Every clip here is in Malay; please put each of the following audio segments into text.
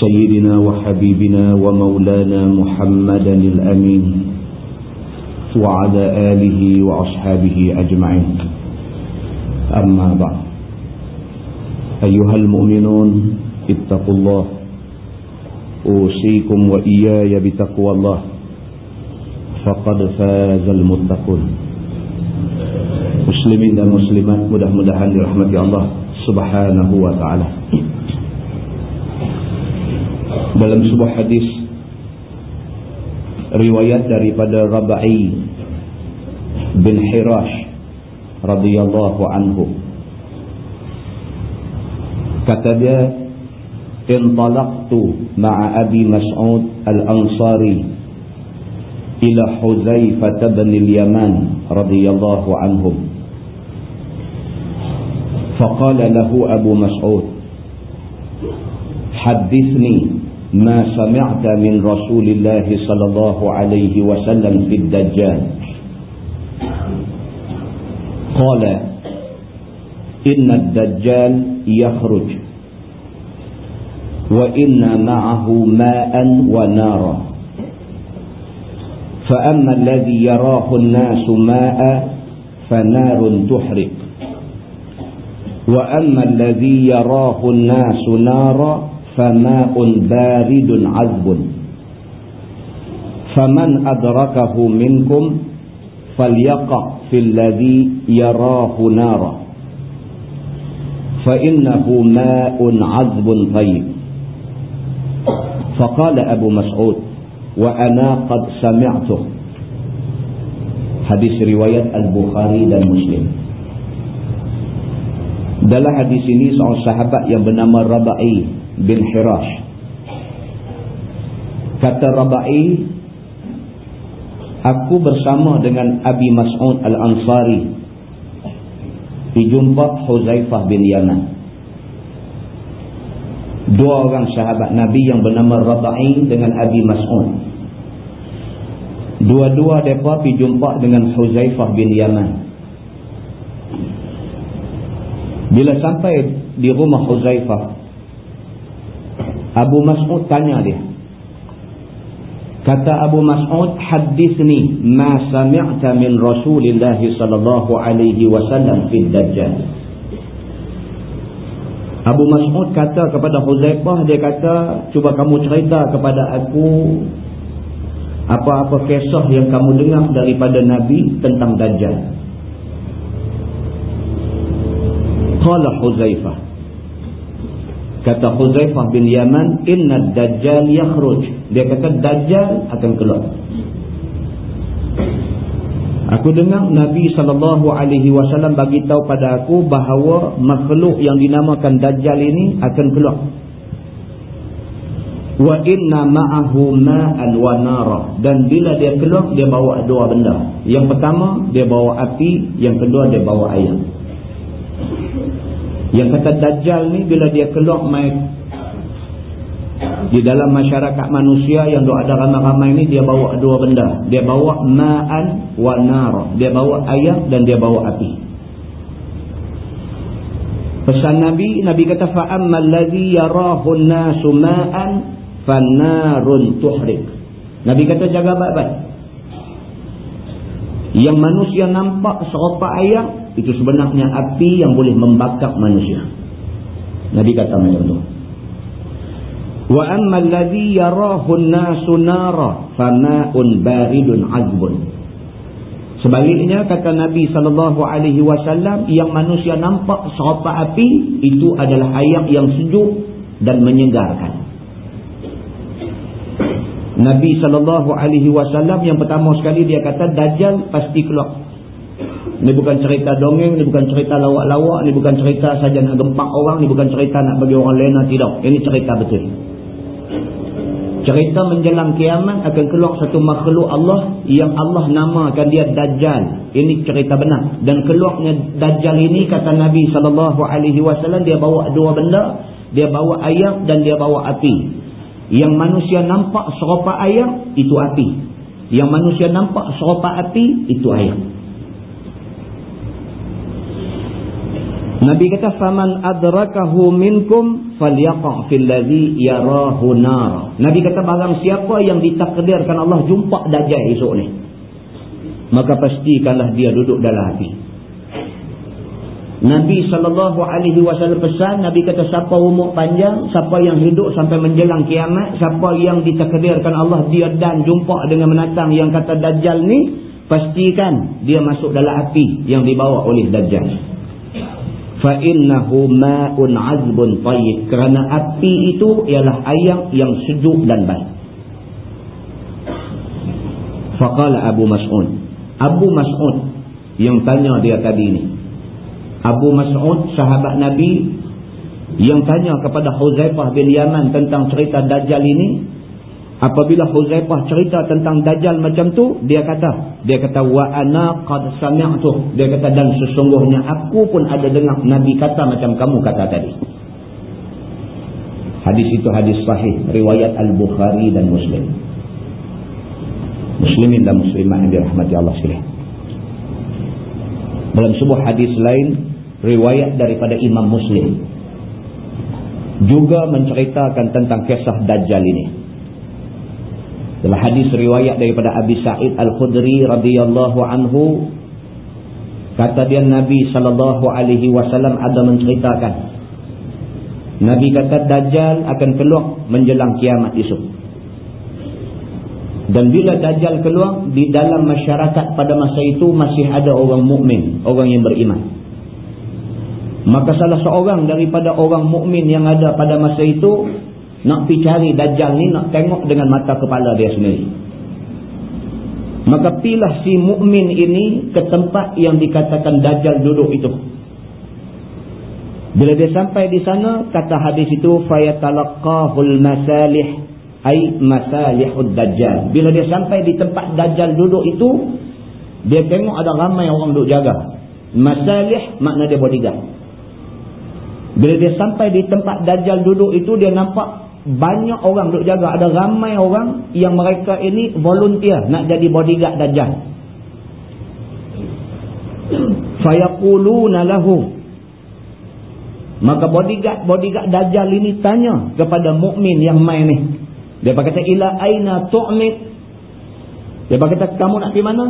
سيدنا وحبيبنا ومولانا محمدا الأمين وعلى آله وأصحابه أجمعين. أما بعد. أيها المؤمنون اتقوا الله. أوصيكم وإياي بتقوى الله. فقد فاز المتقون. dan muslimat mudah-mudahan dirahmati Allah subhanahu wa ta'ala dalam sebuah hadis riwayat daripada Rabai bin Hirash radhiyallahu anhu kata dia intalaqtu ma'a Abi Mas'ud al-Ansari ila Huzaifah bin al-Yaman radhiyallahu anhum فقال له أبو مسعود حدثني ما سمعت من رسول الله صلى الله عليه وسلم في الدجال. قال إن الدجال يخرج وإن معه ماء ونارا. فأما الذي يراه الناس ماء فنار تحرق. وأما الذي يراه الناس نارا فماء بارد عذب. فمن أدركه منكم فليقع في الذي يراه نارا. فإنه ماء عذب طيب فقال أبو مسعود وأنا قد سمعته. حديث رواية البخاري Muslim dalam hadis ini seorang sahabat yang bernama Rabai bin Hirash. Kata Rabai aku bersama dengan Abi Mas'ud Al-Ansari dijumpa Huzaifah bin Yaman. Dua orang sahabat Nabi yang bernama Rabai dengan Abi Mas'ud. Dua-dua mereka jumpa dengan Huzaifah bin Yaman. Bila sampai di rumah Huzaifah Abu Mas'ud tanya dia. Kata Abu Mas'ud hadithni ma sami'ta min Rasulillah sallallahu alaihi wasallam fi dajjal. Abu Mas'ud kata kepada Huzaifah dia kata cuba kamu cerita kepada aku apa-apa kisah yang kamu dengar daripada Nabi tentang dajjal. Qala Huzaifah Kata Huzaifah bin Yaman Inna Dajjal yakhruj. Dia kata Dajjal akan keluar. Aku dengar Nabi SAW bagi tahu pada aku bahawa makhluk yang dinamakan Dajjal ini akan keluar. Wa inna ma'ahu ma'an wa nara. Dan bila dia keluar dia bawa dua benda. Yang pertama dia bawa api. Yang kedua dia bawa air yang kata Dajjal ni bila dia keluar mai di dalam masyarakat manusia yang ada ramai-ramai ni dia bawa dua benda. Dia bawa ma'an wa nar. Dia bawa air dan dia bawa api. Pesan Nabi, Nabi kata fa'ammal ladzi yarahu an-nasu ma'an fanarun tuhrik. Nabi kata jaga baik-baik. Yang manusia nampak serupa air itu sebenarnya api yang boleh membakar manusia. Nabi kata macam tu. Wa amma alladhi yarahu an-nasu nara fama'un baridun 'azbun. Sebaliknya kata Nabi sallallahu alaihi wasallam yang manusia nampak serupa api itu adalah air yang sejuk dan menyegarkan. Nabi sallallahu alaihi wasallam yang pertama sekali dia kata dajjal pasti keluar Ini bukan cerita dongeng, ini bukan cerita lawak-lawak, ini bukan cerita saja nak gempak orang, ini bukan cerita nak bagi orang lena, tidak. Ini cerita betul. Cerita menjelang kiamat akan keluar satu makhluk Allah yang Allah namakan dia Dajjal. Ini cerita benar. Dan keluarnya Dajjal ini kata Nabi SAW dia bawa dua benda. Dia bawa ayam dan dia bawa api. Yang manusia nampak serupa ayam itu api. Yang manusia nampak serupa api itu ayam. Nabi kata faman adrakahu minkum falyaqa fil ladzi yarahu nar. Nabi kata barang siapa yang ditakdirkan Allah jumpa dajjal esok ni maka pastikanlah dia duduk dalam api. Nabi sallallahu alaihi wasallam pesan Nabi kata siapa umur panjang, siapa yang hidup sampai menjelang kiamat, siapa yang ditakdirkan Allah dia dan jumpa dengan menatang yang kata dajjal ni, pastikan dia masuk dalam api yang dibawa oleh dajjal fa innahu ma'un 'azbun tayyib kerana api itu ialah air yang sejuk dan baik. Faqala abu mas'ud. Abu mas'ud yang tanya dia tadi ni. Abu mas'ud sahabat nabi yang tanya kepada huzaifah bin yaman tentang cerita dajjal ini Apabila Huzaifah cerita tentang Dajjal macam tu, dia kata, dia kata wa ana qad sami'tu. Dia kata dan sesungguhnya aku pun ada dengar Nabi kata macam kamu kata tadi. Hadis itu hadis sahih riwayat Al-Bukhari dan Muslim. Muslimin dan muslimah yang dirahmati Allah sekalian. Dalam sebuah hadis lain riwayat daripada Imam Muslim juga menceritakan tentang kisah Dajjal ini. Dalam hadis riwayat daripada Abi Sa'id Al-Khudri radhiyallahu anhu kata dia Nabi sallallahu alaihi wasallam ada menceritakan Nabi kata Dajjal akan keluar menjelang kiamat esok. Dan bila Dajjal keluar di dalam masyarakat pada masa itu masih ada orang mukmin, orang yang beriman. Maka salah seorang daripada orang mukmin yang ada pada masa itu nak pergi cari Dajjal ni nak tengok dengan mata kepala dia sendiri. Maka pilah si mukmin ini ke tempat yang dikatakan Dajjal duduk itu. Bila dia sampai di sana, kata hadis itu, فَيَتَلَقَّهُ الْمَسَالِحِ ay masalihud Dajjal. Bila dia sampai di tempat Dajjal duduk itu, dia tengok ada ramai orang duduk jaga. Masalih makna dia bodyguard. Bila dia sampai di tempat Dajjal duduk itu, dia nampak banyak orang duk jaga. Ada ramai orang yang mereka ini volunteer nak jadi bodyguard dajjal. Fayaquluna lahu. Maka bodyguard bodyguard dajjal ini tanya kepada mukmin yang main ni. Dia berkata ila aina tu'mid dia berkata kamu nak pergi mana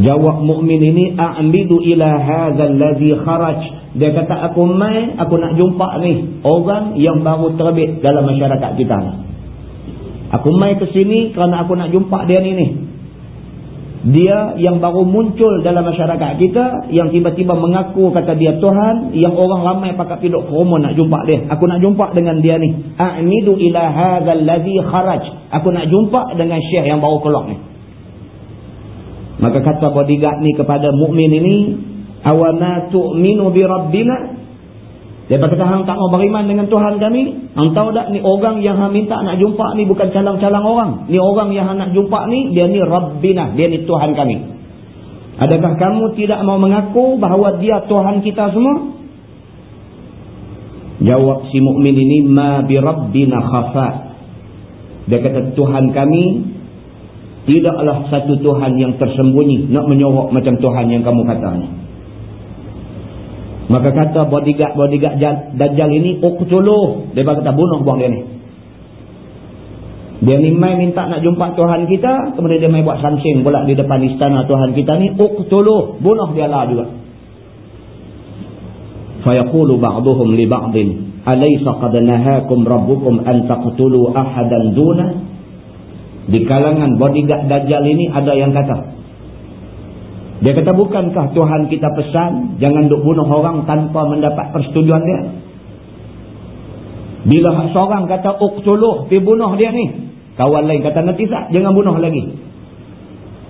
jawab mukmin ini a'midu ila hadzal ladzi kharaj dia kata aku mai aku nak jumpa ni orang yang baru terbit dalam masyarakat kita. Aku mai ke sini kerana aku nak jumpa dia ni ni. Dia yang baru muncul dalam masyarakat kita yang tiba-tiba mengaku kata dia Tuhan yang orang ramai pakat piduk kromo nak jumpa dia. Aku nak jumpa dengan dia ni. A'midu ila hadzal ladzi kharaj. Aku nak jumpa dengan syekh yang baru keluar ni. Maka kata bodyguard ni kepada mukmin ini, awama tu'minu bi rabbina? Dia berkata hang tak mau beriman dengan Tuhan kami? Hang tahu tak ni orang yang hang minta nak jumpa ni bukan calang-calang orang. Ni orang yang hang nak jumpa ni dia ni rabbina dia ni Tuhan kami. Adakah kamu tidak mau mengaku bahawa dia Tuhan kita semua? Jawab si mukmin ini ma bi rabbina khafa. Dia kata Tuhan kami tidaklah satu Tuhan yang tersembunyi nak menyorok macam Tuhan yang kamu katanya Maka kata bodyguard-bodyguard Dajjal ini, uqtuluh. Dia kata bunuh buang dia ni. Dia ni mai minta nak jumpa Tuhan kita, kemudian dia mai buat sansing pula di depan istana Tuhan kita ni, uqtuluh. Bunuh dia lah juga. Fayaqulu ba'duhum li ba'din, alaysa qad nahakum rabbukum an taqtulu ahadan duna? Di kalangan bodyguard Dajjal ini ada yang kata, dia kata bukankah Tuhan kita pesan jangan duk bunuh orang tanpa mendapat persetujuan dia. Bila seorang kata uqtuluh pergi bunuh dia ni. Kawan lain kata nanti tak jangan bunuh lagi.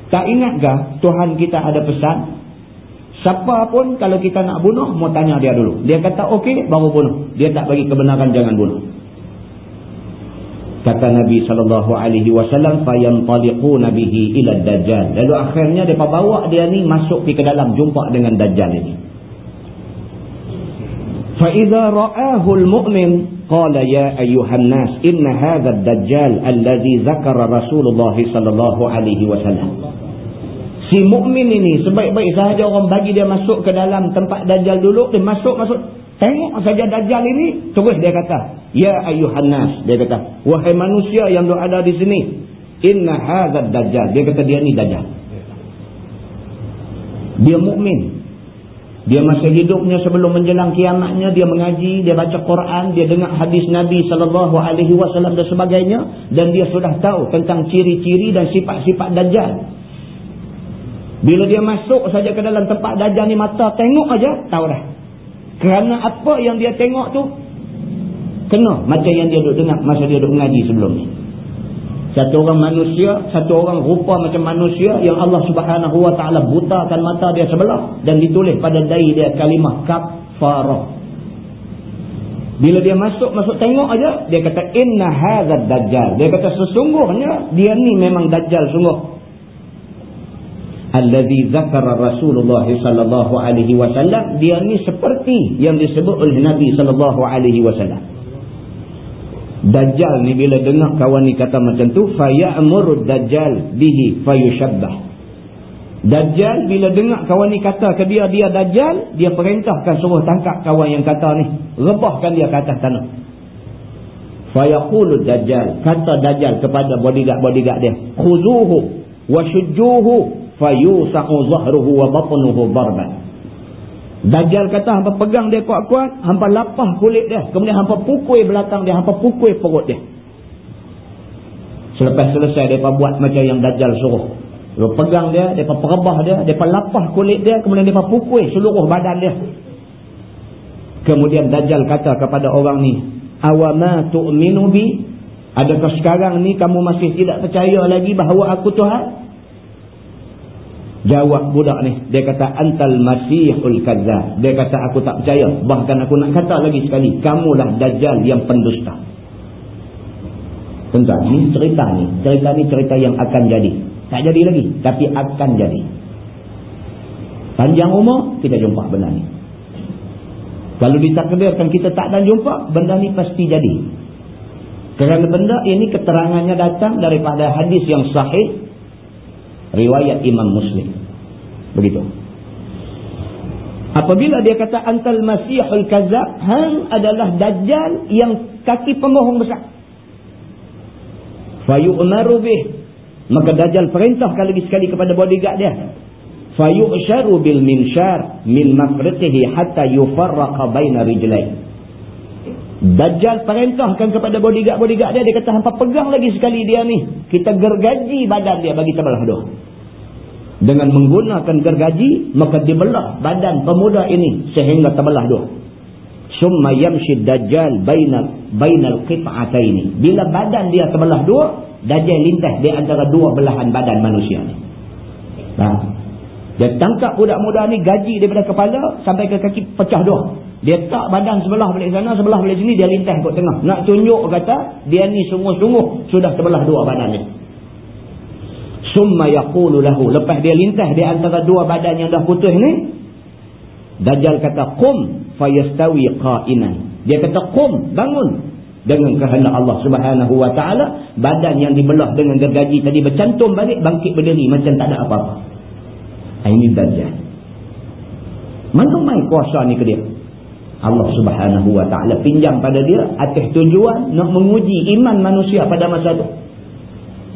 Tak ingatkah Tuhan kita ada pesan? Siapa pun kalau kita nak bunuh, mau tanya dia dulu. Dia kata okey, baru bunuh. Dia tak bagi kebenaran, jangan bunuh kata Nabi sallallahu alaihi wasallam fayantaliquna bihi ila dajjal. Lalu akhirnya depa bawa dia ni masuk ke dalam jumpa dengan dajjal ini. Fa idza ra'ahu almu'min qala ya ayyuhan nas inna hadha ad-dajjal allazi zakara rasulullah sallallahu alaihi wasallam. Si mukmin ini sebaik-baik sahaja orang bagi dia masuk ke dalam tempat dajjal dulu dia masuk masuk. Tengok saja Dajjal ini, terus dia kata, Ya ayuhan nas, dia kata, Wahai manusia yang ada di sini, Inna hazad Dajjal. Dia kata dia ni Dajjal. Dia mukmin. Dia masa hidupnya sebelum menjelang kiamatnya dia mengaji, dia baca Quran, dia dengar hadis Nabi wasallam dan sebagainya dan dia sudah tahu tentang ciri-ciri dan sifat-sifat dajjal. Bila dia masuk saja ke dalam tempat dajjal ni mata tengok aja tahu dah. Kerana apa yang dia tengok tu kena macam yang dia duk dengar masa dia duk mengaji sebelum ni. Satu orang manusia, satu orang rupa macam manusia yang Allah subhanahu wa ta'ala butakan mata dia sebelah. Dan ditulis pada dahi dia kalimah kafarah. Bila dia masuk, masuk tengok aja dia kata, Inna hazad dajjal. Dia kata, sesungguhnya, dia ni memang dajjal sungguh. Alladhi zakara Rasulullah sallallahu alaihi wasallam. Dia ni seperti yang disebut oleh Nabi sallallahu alaihi wasallam. Dajjal ni bila dengar kawan ni kata macam tu fayamur dajjal bihi fayushabbah Dajjal bila dengar kawan ni kata ke dia dia dajjal dia perintahkan suruh tangkap kawan yang kata ni rebahkan dia ke atas tanah fayaqulu dajjal kata dajjal kepada bodyguard-bodyguard dia khuzuhu wa shujjuhu fayusaqu zahruhu wa batnuhu darban Dajjal kata hampa pegang dia kuat-kuat, hampa lapah kulit dia. Kemudian hampa pukul belakang dia, hampa pukul perut dia. Selepas selesai, mereka buat macam yang Dajjal suruh. Mereka pegang dia, mereka perebah dia, mereka lapah kulit dia, kemudian mereka pukul seluruh badan dia. Kemudian Dajjal kata kepada orang ni, Awama tu'minu bi? Adakah sekarang ni kamu masih tidak percaya lagi bahawa aku Tuhan? Jawab budak ni. Dia kata, antal masihul kazzah. Dia kata, aku tak percaya. Bahkan aku nak kata lagi sekali. Kamulah dajjal yang pendusta. Tuan-tuan, ni cerita ni. Cerita ni cerita yang akan jadi. Tak jadi lagi. Tapi akan jadi. Panjang umur, kita jumpa benda ni. Kalau ditakdirkan kita tak ada jumpa, benda ni pasti jadi. Kerana benda ini keterangannya datang daripada hadis yang sahih riwayat Imam Muslim. Begitu. Apabila dia kata antal masihul kazab, hang adalah dajjal yang kaki pembohong besar. Fayu'maru bih. Maka dajjal perintahkan lagi sekali kepada bodyguard dia. Fayu'sharu bil minshar min mafriqihi hatta yufarraqa baina rijlaih. Dajjal perintahkan kepada bodyguard-bodyguard dia. Dia kata, hampa pegang lagi sekali dia ni. Kita gergaji badan dia bagi terbelah dua. Dengan menggunakan gergaji, maka dibelah badan pemuda ini sehingga terbelah dua. Summa yamshid dajjal bainal, bainal qit'ata ini. Bila badan dia terbelah dua, dajjal lintas di antara dua belahan badan manusia ni. Nah. Dia tangkap budak muda ni gaji daripada kepala sampai ke kaki pecah dua. Dia tak badan sebelah balik sana, sebelah balik sini, dia lintas kot tengah. Nak tunjuk kata, dia ni sungguh-sungguh sudah terbelah dua badan ni. Summa yaqulu lahu. Lepas dia lintas di antara dua badan yang dah putus ni, Dajjal kata, Qum fayastawi qa'inan. Dia kata, Qum, bangun. Dengan kehendak Allah subhanahu wa ta'ala, badan yang dibelah dengan gergaji tadi bercantum balik, bangkit berdiri macam tak ada apa-apa. Ini Dajjal. Mana main kuasa ni ke dia? Allah subhanahu wa ta'ala pinjam pada dia atas tujuan nak menguji iman manusia pada masa itu.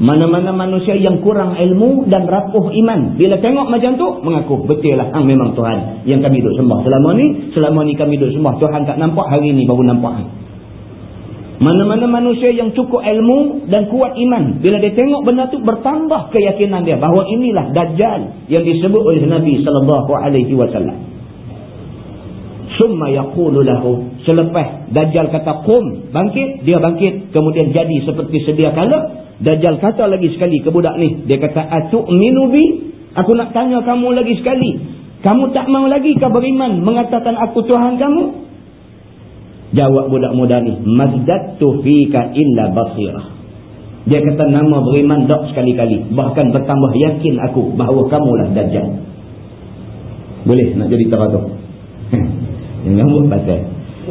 Mana-mana manusia yang kurang ilmu dan rapuh iman. Bila tengok macam tu, mengaku betul lah hang memang Tuhan yang kami duduk sembah. Selama ni, selama ni kami duduk sembah. Tuhan tak nampak, hari ni baru nampak. Mana-mana manusia yang cukup ilmu dan kuat iman. Bila dia tengok benda tu, bertambah keyakinan dia bahawa inilah Dajjal yang disebut oleh Nabi SAW summa yaqulu lahu selepas dajjal kata qum bangkit dia bangkit kemudian jadi seperti sedia kala Dajjal kata lagi sekali ke budak ni. Dia kata, Atu'minu bi? Aku nak tanya kamu lagi sekali. Kamu tak mau lagi ke beriman mengatakan aku Tuhan kamu? Jawab budak muda ni. Mazdatu fika illa basirah. Dia kata nama beriman tak sekali-kali. Bahkan bertambah yakin aku bahawa kamulah Dajjal. Boleh nak jadi teratur? Jangan buat pasal.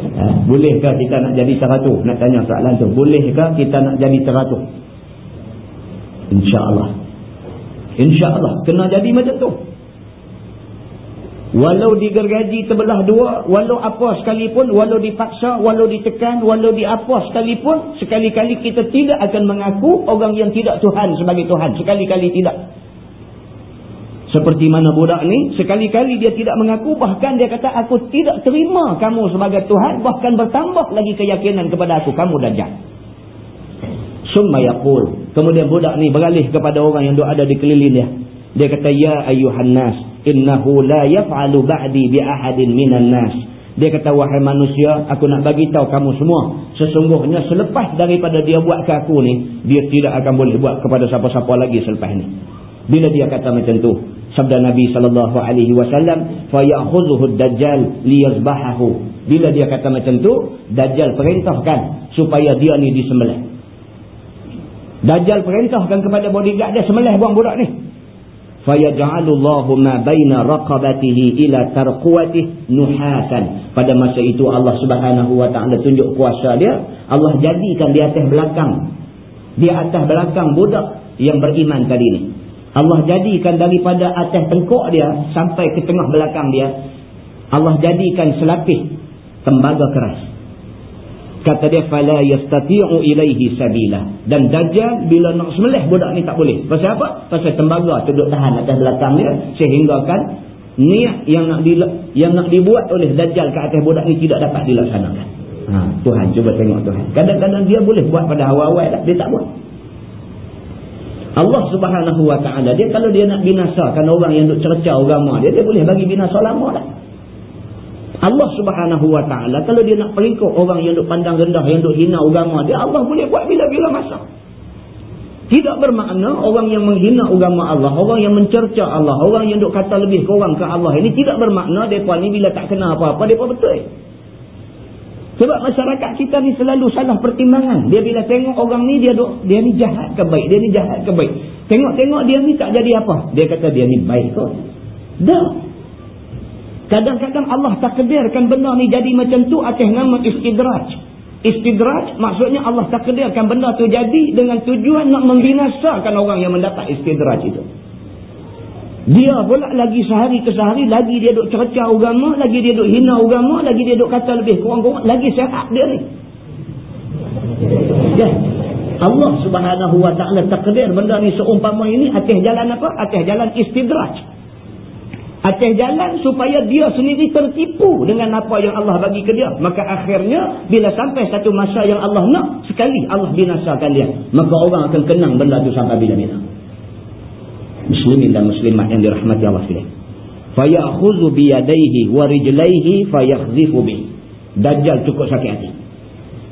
Ha? Bolehkah kita nak jadi teratur? Nak tanya soalan tu. Bolehkah kita nak jadi teratur? InsyaAllah. InsyaAllah. Kena jadi macam tu. Walau digergaji terbelah dua, walau apa sekalipun, walau dipaksa, walau ditekan, walau diapa sekalipun, sekali-kali kita tidak akan mengaku orang yang tidak Tuhan sebagai Tuhan. Sekali-kali tidak. Seperti mana budak ni, sekali-kali dia tidak mengaku, bahkan dia kata, aku tidak terima kamu sebagai Tuhan, bahkan bertambah lagi keyakinan kepada aku, kamu dajjal. Summa yaqul. Kemudian budak ni beralih kepada orang yang ada di keliling dia. Dia kata, Ya ayuhan nas, innahu la yaf'alu ba'di bi'ahadin minan nas. Dia kata, wahai manusia, aku nak bagi tahu kamu semua. Sesungguhnya selepas daripada dia buat ke aku ni, dia tidak akan boleh buat kepada siapa-siapa lagi selepas ni. Bila dia kata macam tu, sabda Nabi sallallahu alaihi wasallam fa ya'khudhuhu ad-dajjal liyazbahahu bila dia kata macam tu dajjal perintahkan supaya dia ni disembelih dajjal perintahkan kepada bodyguard dia sembelih buang budak ni. Fa yaj'alullahu ma baina raqabatihi ila tarquwatihi nuhasan pada masa itu Allah Subhanahu wa taala tunjuk kuasa dia. Allah jadikan di atas belakang. Di atas belakang budak yang beriman tadi ni. Allah jadikan daripada atas tengkuk dia sampai ke tengah belakang dia. Allah jadikan selapis tembaga keras kata dia fala yastati'u ilaihi sabila. Dan dajjal bila nak semelih budak ni tak boleh. Pasal apa? Pasal tembaga tu duduk tahan atas belakang dia sehingga kan niat yang nak di, yang nak dibuat oleh dajjal ke atas budak ni tidak dapat dilaksanakan. Ha, Tuhan cuba tengok Tuhan. Kadang-kadang dia boleh buat pada awal-awal dia tak buat. Allah subhanahu wa ta'ala dia kalau dia nak binasakan orang yang duk cerca agama dia dia boleh bagi binasa lama dah Allah subhanahu wa ta'ala kalau dia nak peringkuk orang yang duk pandang rendah yang duk hina agama dia Allah boleh buat bila-bila masa tidak bermakna orang yang menghina agama Allah orang yang mencerca Allah orang yang duk kata lebih kurang ke Allah ini tidak bermakna mereka ni bila tak kena apa-apa mereka betul sebab masyarakat kita ni selalu salah pertimbangan. Dia bila tengok orang ni, dia duk, dia ni jahat ke baik? Dia ni jahat ke baik? Tengok-tengok dia ni tak jadi apa? Dia kata dia ni baik kot. Dah. Kadang-kadang Allah takdirkan benda ni jadi macam tu atas nama istidraj. Istidraj maksudnya Allah takdirkan benda tu jadi dengan tujuan nak membinasakan orang yang mendapat istidraj itu. Dia pula lagi sehari ke sehari, lagi dia duk cerca agama, lagi dia duk hina agama, lagi dia duk kata lebih kurang-kurang, lagi sehat dia ni. Ya. Allah subhanahu wa ta'ala takdir benda ni seumpama ini atas jalan apa? Atas jalan istidraj. Atas jalan supaya dia sendiri tertipu dengan apa yang Allah bagi ke dia. Maka akhirnya bila sampai satu masa yang Allah nak, sekali Allah binasakan dia. Maka orang akan kenang benda tu sampai bila-bila muslimin dan muslimat yang dirahmati Allah sekalian. Yadayhi wa rijlaihi fayakhzifu bi. Dajjal cukup sakit hati.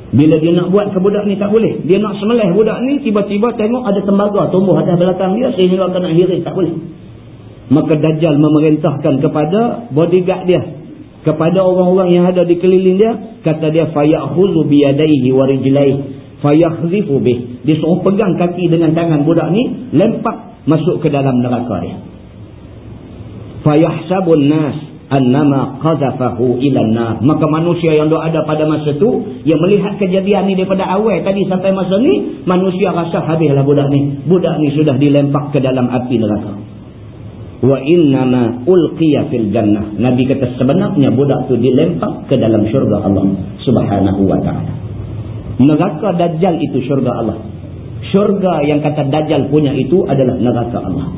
Bila dia nak buat ke budak ni tak boleh. Dia nak semelih budak ni tiba-tiba tengok ada tembaga tumbuh atas belakang dia sehingga kena hiris tak boleh. Maka Dajjal memerintahkan kepada bodyguard dia. Kepada orang-orang yang ada di keliling dia kata dia fayakhudhu bi yadayhi wa rijlaihi. Fayakhzifu bi. Dia suruh pegang kaki dengan tangan budak ni lempak masuk ke dalam neraka dia. Fayahsabun nas annama qadhafahu ila nar maka manusia yang ada pada masa tu yang melihat kejadian ni daripada awal tadi sampai masa ni manusia rasa habislah budak ni. Budak ni sudah dilempak ke dalam api neraka wa innama ulqiya fil jannah nabi kata sebenarnya budak tu dilempak ke dalam syurga Allah subhanahu wa taala neraka dajjal itu syurga Allah syurga yang kata Dajjal punya itu adalah neraka Allah.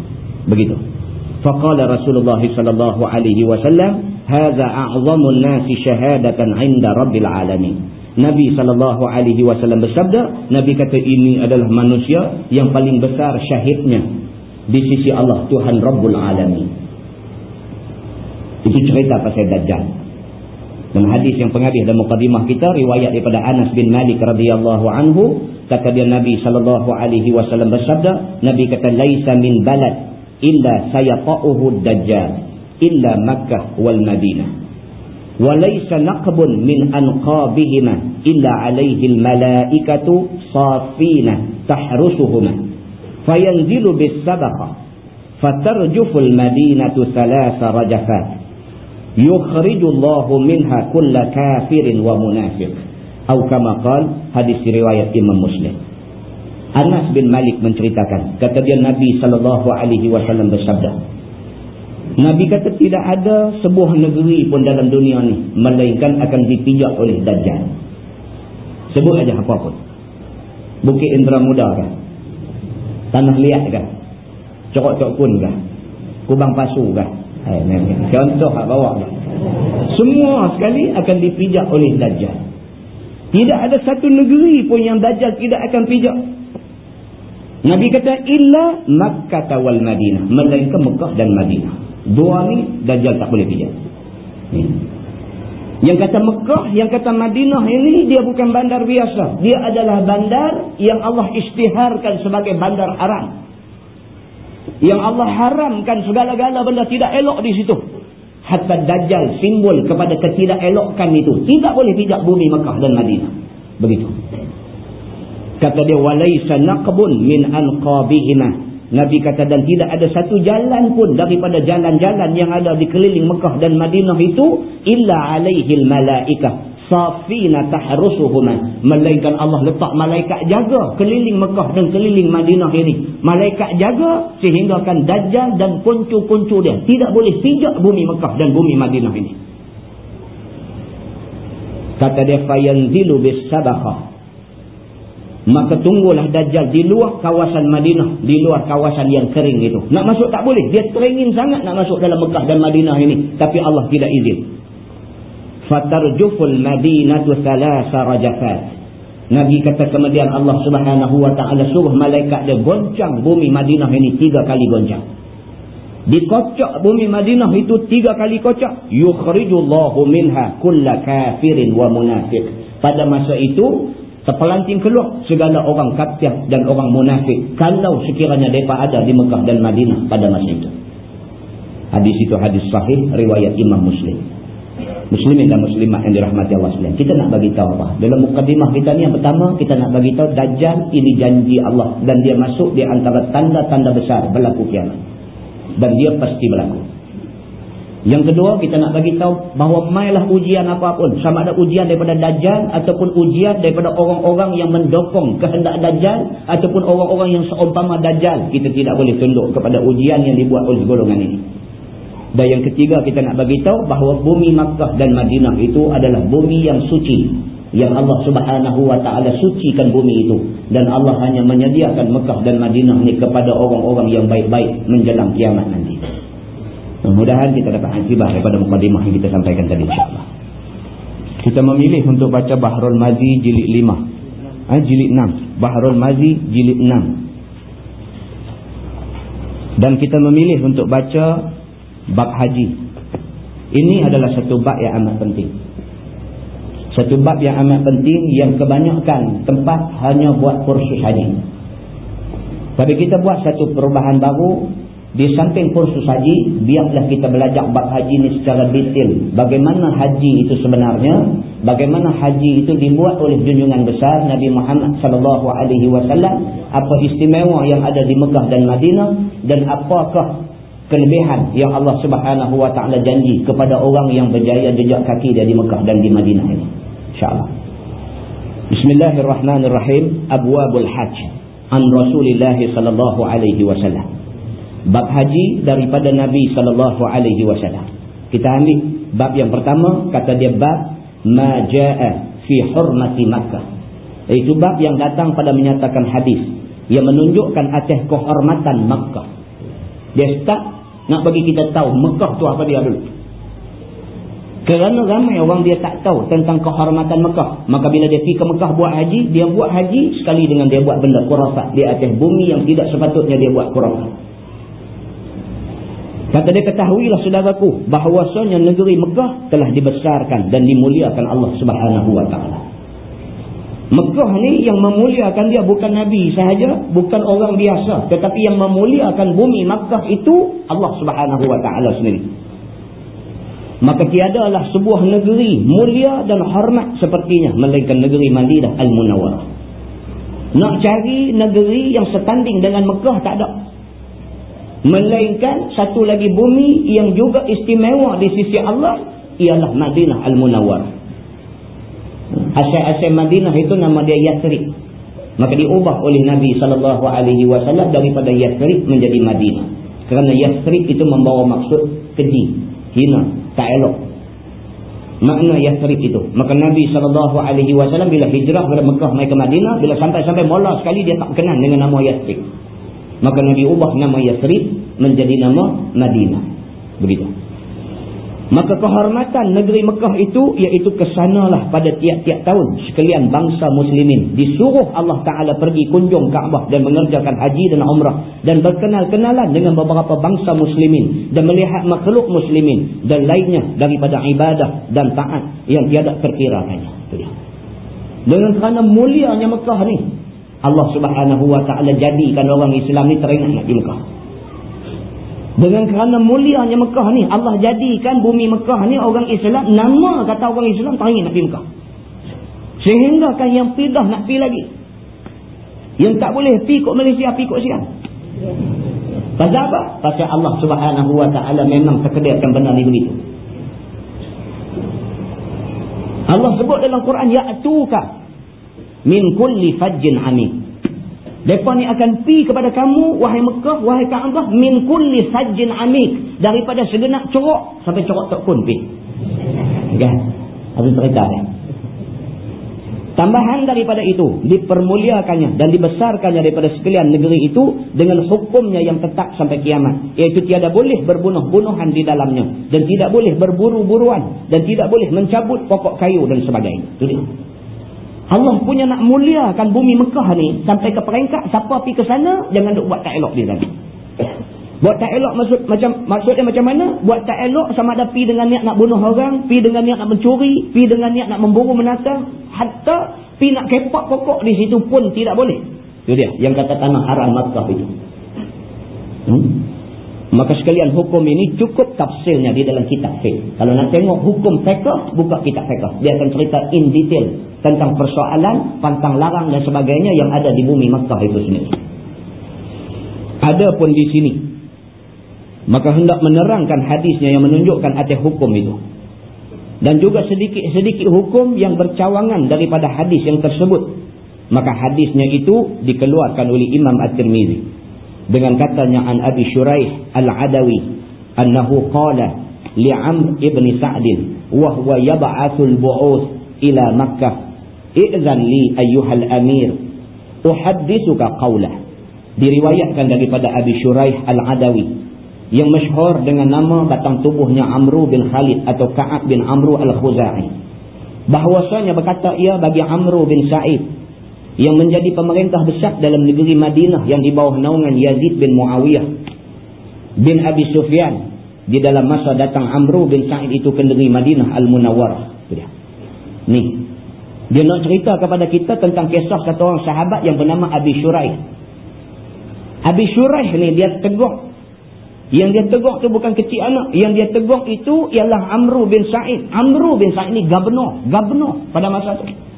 Begitu. Faqala Rasulullah sallallahu alaihi wasallam, "Hadza a'zamun nasi syahadatan 'inda Rabbil alamin." Nabi sallallahu alaihi wasallam bersabda, Nabi kata ini adalah manusia yang paling besar syahidnya di sisi Allah Tuhan Rabbul alamin. Itu cerita pasal Dajjal. dan hadis yang pengadih dan muqaddimah kita riwayat daripada Anas bin Malik radhiyallahu anhu kata dia Nabi sallallahu alaihi wasallam bersabda Nabi kata laisa min balad illa sayaqahu dajjal illa Makkah wal Madinah wa laysa naqbun min anqabihima illa alaihi al malaikatu safina tahrusuhuma fayanzilu bis sabaqa fatarjufu al madinatu thalatha rajafat yukhrijullahu minha kulla kafirin wa munafiq atau kama qal hadis riwayat Imam Muslim. Anas bin Malik menceritakan kata dia Nabi sallallahu alaihi wasallam bersabda Nabi kata tidak ada sebuah negeri pun dalam dunia ni melainkan akan dipijak oleh dajjal. Sebut aja apa pun Bukit Indra Muda kah Tanah Liat kah? Cokok Cok Kun kah? Kubang Pasu kah? Eh, contoh kat bawah semua sekali akan dipijak oleh Dajjal. Tidak ada satu negeri pun yang Dajjal tidak akan pijak. Nabi kata illa Makkah wal Madinah. Melainkan Mekah dan Madinah. Dua ni Dajjal tak boleh pijak. Ni. yang kata Mekah yang kata Madinah ini dia bukan bandar biasa dia adalah bandar yang Allah istiharkan sebagai bandar haram yang Allah haramkan segala-gala benda tidak elok di situ. Hatta Dajjal simbol kepada ketidakelokkan itu. Tidak boleh pijak bumi Mekah dan Madinah. Begitu. Kata dia, وَلَيْسَ نَقْبٌ مِنْ أَنْقَابِهِمَا Nabi kata dan tidak ada satu jalan pun daripada jalan-jalan yang ada di keliling Mekah dan Madinah itu illa alaihil malaikah. Safina tahrusuhuma. Melainkan Allah letak malaikat jaga keliling Mekah dan keliling Madinah ini. Malaikat jaga sehingga akan dajjal dan kuncu-kuncu dia tidak boleh pijak bumi Mekah dan bumi Madinah ini. Kata dia fayanzilu bisabakha maka tunggulah dajjal di luar kawasan Madinah di luar kawasan yang kering itu. Nak masuk tak boleh. Dia teringin sangat nak masuk dalam Mekah dan Madinah ini. Tapi Allah tidak izin. Fatarjuful madinatu thalatha rajafat. Nabi kata kemudian Allah Subhanahu wa taala suruh malaikat dia goncang bumi Madinah ini tiga kali goncang. Dikocok bumi Madinah itu tiga kali kocok. Yukhrijullahu minha kulla kafirin wa munafiq. Pada masa itu terpelanting keluar segala orang kafir dan orang munafik kalau sekiranya mereka ada di Mekah dan Madinah pada masa itu hadis itu hadis sahih riwayat Imam Muslim muslimin dan muslimat yang dirahmati Allah sekalian. Kita nak bagi tahu apa? Dalam mukadimah kita ni yang pertama kita nak bagi tahu dajjal ini janji Allah dan dia masuk di antara tanda-tanda besar berlaku kiamat. Dan dia pasti berlaku. Yang kedua kita nak bagi tahu bahawa mailah ujian apapun sama ada ujian daripada dajjal ataupun ujian daripada orang-orang yang mendokong kehendak dajjal ataupun orang-orang yang seumpama dajjal kita tidak boleh tunduk kepada ujian yang dibuat oleh golongan ini. Dan yang ketiga kita nak bagi tahu bahawa bumi Makkah dan Madinah itu adalah bumi yang suci. Yang Allah subhanahu wa ta'ala sucikan bumi itu. Dan Allah hanya menyediakan Makkah dan Madinah ini kepada orang-orang yang baik-baik menjelang kiamat nanti. Mudah-mudahan kita dapat ansibah daripada mukadimah yang kita sampaikan tadi insyaAllah. Kita memilih untuk baca Bahrul Mazi jilid 5. Ha, jilid 6. Bahrul Mazi jilid 6. Dan kita memilih untuk baca bab haji ini adalah satu bab yang amat penting satu bab yang amat penting yang kebanyakan tempat hanya buat kursus haji tapi kita buat satu perubahan baru di samping kursus haji biarlah kita belajar bab haji ini secara detail bagaimana haji itu sebenarnya bagaimana haji itu dibuat oleh junjungan besar Nabi Muhammad sallallahu alaihi wasallam apa istimewa yang ada di Mekah dan Madinah dan apakah kelebihan yang Allah subhanahu wa ta'ala janji kepada orang yang berjaya jejak kaki dia di Mekah dan di Madinah ini. InsyaAllah. Bismillahirrahmanirrahim. Abwabul Hajj. An Rasulullah sallallahu alaihi wasallam. Bab haji daripada Nabi sallallahu alaihi wasallam. Kita ambil bab yang pertama, kata dia bab ma jaa fi hurmati Makkah. Itu bab yang datang pada menyatakan hadis yang menunjukkan atas kehormatan Makkah. Dia start nak bagi kita tahu Mekah tu apa dia dulu. Kerana ramai orang dia tak tahu tentang kehormatan Mekah. Maka bila dia pergi ke Mekah buat haji, dia buat haji sekali dengan dia buat benda kurasat di atas bumi yang tidak sepatutnya dia buat kurasat. Kata dia ketahuilah saudaraku bahawasanya negeri Mekah telah dibesarkan dan dimuliakan Allah Subhanahu wa taala. Mekah ni yang memuliakan dia bukan nabi sahaja, bukan orang biasa, tetapi yang memuliakan bumi Mekah itu Allah Subhanahu wa taala sendiri. Maka tiadalah sebuah negeri mulia dan hormat sepertinya melainkan negeri Madinah Al-Munawwarah. Nak cari negeri yang setanding dengan Mekah tak ada. Melainkan satu lagi bumi yang juga istimewa di sisi Allah ialah Madinah Al-Munawwarah. Asal-asal Madinah itu nama dia Yathrib. Maka diubah oleh Nabi SAW daripada Yathrib menjadi Madinah. Kerana Yathrib itu membawa maksud keji, hina, tak elok. Makna Yathrib itu. Maka Nabi SAW bila hijrah dari Mekah naik ke Madinah, bila sampai-sampai mula sekali dia tak kenal dengan nama Yathrib. Maka Nabi ubah nama Yathrib menjadi nama Madinah. Begitu. Maka kehormatan negeri Mekah itu iaitu kesanalah pada tiap-tiap tahun sekalian bangsa muslimin disuruh Allah Ta'ala pergi kunjung Kaabah dan mengerjakan haji dan umrah dan berkenal-kenalan dengan beberapa bangsa muslimin dan melihat makhluk muslimin dan lainnya daripada ibadah dan taat yang tiada terkirakannya. Dengan kerana mulianya Mekah ni Allah subhanahu wa ta'ala jadikan orang Islam ni teringat di Mekah. Dengan kerana mulianya Mekah ni, Allah jadikan bumi Mekah ni orang Islam, nama kata orang Islam teringat nak pergi Mekah. Sehingga kan yang pidah nak pergi lagi. Yang tak boleh pergi kot Malaysia, pergi kot siang. Pasal apa? Pasal Allah subhanahu wa ta'ala memang terkediakan benar ni begitu. Allah sebut dalam Quran, Ya'tuka min kulli fajjin amik. Mereka ni akan pi kepada kamu, wahai Mekah, wahai Kaabah, min kulli fajjin amik. Daripada segenap corok sampai corok tak pun pi. Kan? Habis cerita ni. Tambahan daripada itu, dipermuliakannya dan dibesarkannya daripada sekalian negeri itu dengan hukumnya yang tetap sampai kiamat. Iaitu tiada boleh berbunuh-bunuhan di dalamnya. Dan tidak boleh berburu-buruan. Dan tidak boleh mencabut pokok kayu dan sebagainya. Itu dia. Allah punya nak muliakan bumi Mekah ni sampai ke peringkat siapa pergi ke sana jangan duk buat tak elok di sana. Buat tak elok maksud macam maksudnya macam mana? Buat tak elok sama ada pergi dengan niat nak bunuh orang, pergi dengan niat nak mencuri, pergi dengan niat nak memburu menatang, hatta pergi nak kepak pokok di situ pun tidak boleh. Itu dia yang kata tanah haram Mekah itu. Hmm? Maka sekalian hukum ini cukup tafsirnya di dalam kitab fiqh. Kalau nak tengok hukum fiqh, buka kitab fiqh. Dia akan cerita in detail tentang persoalan, pantang larang dan sebagainya yang ada di bumi Makkah itu sendiri. Ada pun di sini. Maka hendak menerangkan hadisnya yang menunjukkan atas hukum itu. Dan juga sedikit-sedikit hukum yang bercawangan daripada hadis yang tersebut. Maka hadisnya itu dikeluarkan oleh Imam At-Tirmizi dengan katanya an Abi Shuraih Al-Adawi annahu qala li Amr ibn Sa'd wa huwa yab'athu al-bu'uth ila Makkah. I'zan li ayyuhal amir. Uhaddithuka qawlah. Diriwayatkan daripada Abi Shuraih Al-Adawi yang masyhur dengan nama batang tubuhnya Amru bin Khalid atau Ka'ab bin Amru Al-Khuzai. Bahwasanya berkata ia bagi Amru bin Sa'id yang menjadi pemerintah besar dalam negeri Madinah yang di bawah naungan Yazid bin Muawiyah bin Abi Sufyan di dalam masa datang Amru bin Sa'id itu ke negeri Madinah Al-Munawwarah dia. Ni. Dia nak cerita kepada kita tentang kisah satu orang sahabat yang bernama Abi Shuraih. Abi Shuraih ni dia tegur. Yang dia tegur tu bukan kecil anak. Yang dia tegur itu ialah Amru bin Sa'id. Amru bin Sa'id ni gubernur. Gubernur pada masa tu.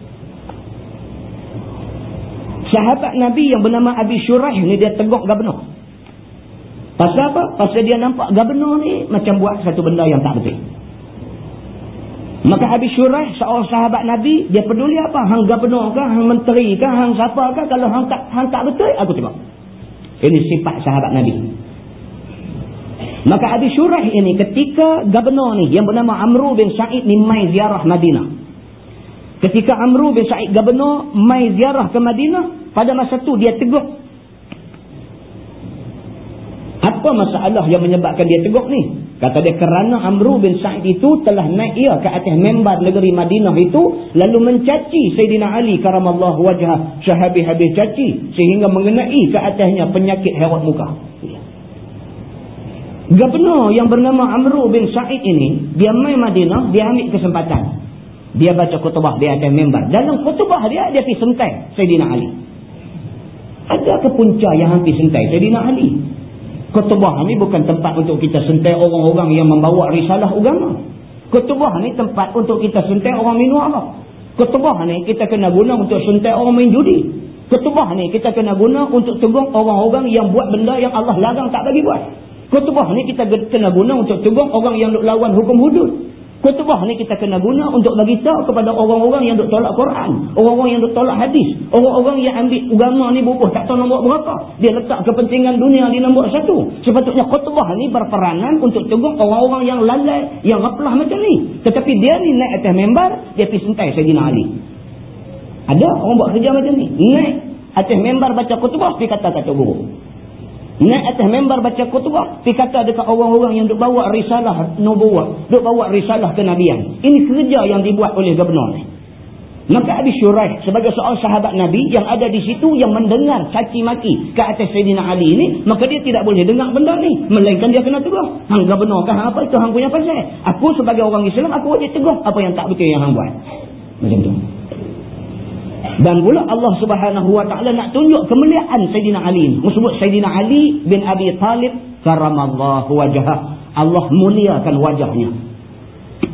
Sahabat Nabi yang bernama Abi Shuraih ni dia teguk gubernur. Pasal apa? Pasal dia nampak gubernur ni macam buat satu benda yang tak betul. Maka Abi Shuraih seorang sahabat Nabi dia peduli apa? Hang gubernur kah? Hang menteri kah? Hang siapa kah? Kalau hang tak, hang tak betul aku tengok. Ini sifat sahabat Nabi. Maka Abi Shuraih ini ketika gubernur ni yang bernama Amru bin Sa'id ni mai ziarah Madinah. Ketika Amru bin Sa'id gubernur mai ziarah ke Madinah, pada masa tu dia tegur. Apa masalah yang menyebabkan dia tegur ni? Kata dia kerana Amru bin Sa'id itu telah naik ia ke atas membar negeri Madinah itu lalu mencaci Sayyidina Ali karamallahu wajah syahabi-habis caci sehingga mengenai ke atasnya penyakit hewat muka. Gubernur yang bernama Amru bin Sa'id ini, dia main Madinah, dia ambil kesempatan. Dia baca kutubah di atas member. Dalam kutubah dia, dia pergi sentai Sayyidina Ali. Ada ke punca yang hampir sentai Sayyidina Ali? Kutubah ni bukan tempat untuk kita sentai orang-orang yang membawa risalah agama. Kutubah ni tempat untuk kita sentai orang minum arak. Kutubah ni kita kena guna untuk sentai orang main judi. Kutubah ni kita kena guna untuk tegur orang-orang yang buat benda yang Allah larang tak bagi buat. Kutubah ni kita kena guna untuk tegur orang yang lawan hukum hudud. Kutubah ni kita kena guna untuk bagi tahu kepada orang-orang yang duk tolak Quran. Orang-orang yang duk tolak hadis. Orang-orang yang ambil agama ni bubuh tak tahu nombor berapa. Dia letak kepentingan dunia di nombor satu. Sepatutnya kutubah ni berperanan untuk tegur orang-orang yang lalai, yang ngaplah macam ni. Tetapi dia ni naik atas member, dia pergi sentai Sayyidina Ali. Ada orang buat kerja macam ni. Naik atas member baca kutubah, pergi kata-kata guru. Naik atas member baca kutubah. Dia kata dekat orang-orang yang duk bawa risalah nubuah. Duk bawa risalah kenabian. Ini kerja yang dibuat oleh gubernur ni. Maka Abi Syuraih sebagai seorang sahabat Nabi yang ada di situ yang mendengar caci maki ke atas Sayyidina Ali ini. Maka dia tidak boleh dengar benda ni. Melainkan dia kena tegur. Hang gubernur kan apa itu hang punya pasal. Aku sebagai orang Islam aku wajib tegur apa yang tak betul yang hang buat. Macam tu. Dan pula Allah subhanahu wa ta'ala nak tunjuk kemuliaan Sayyidina Ali. Maksud Sayyidina Ali bin Abi Talib. Karamallahu wajahah. Allah muliakan wajahnya.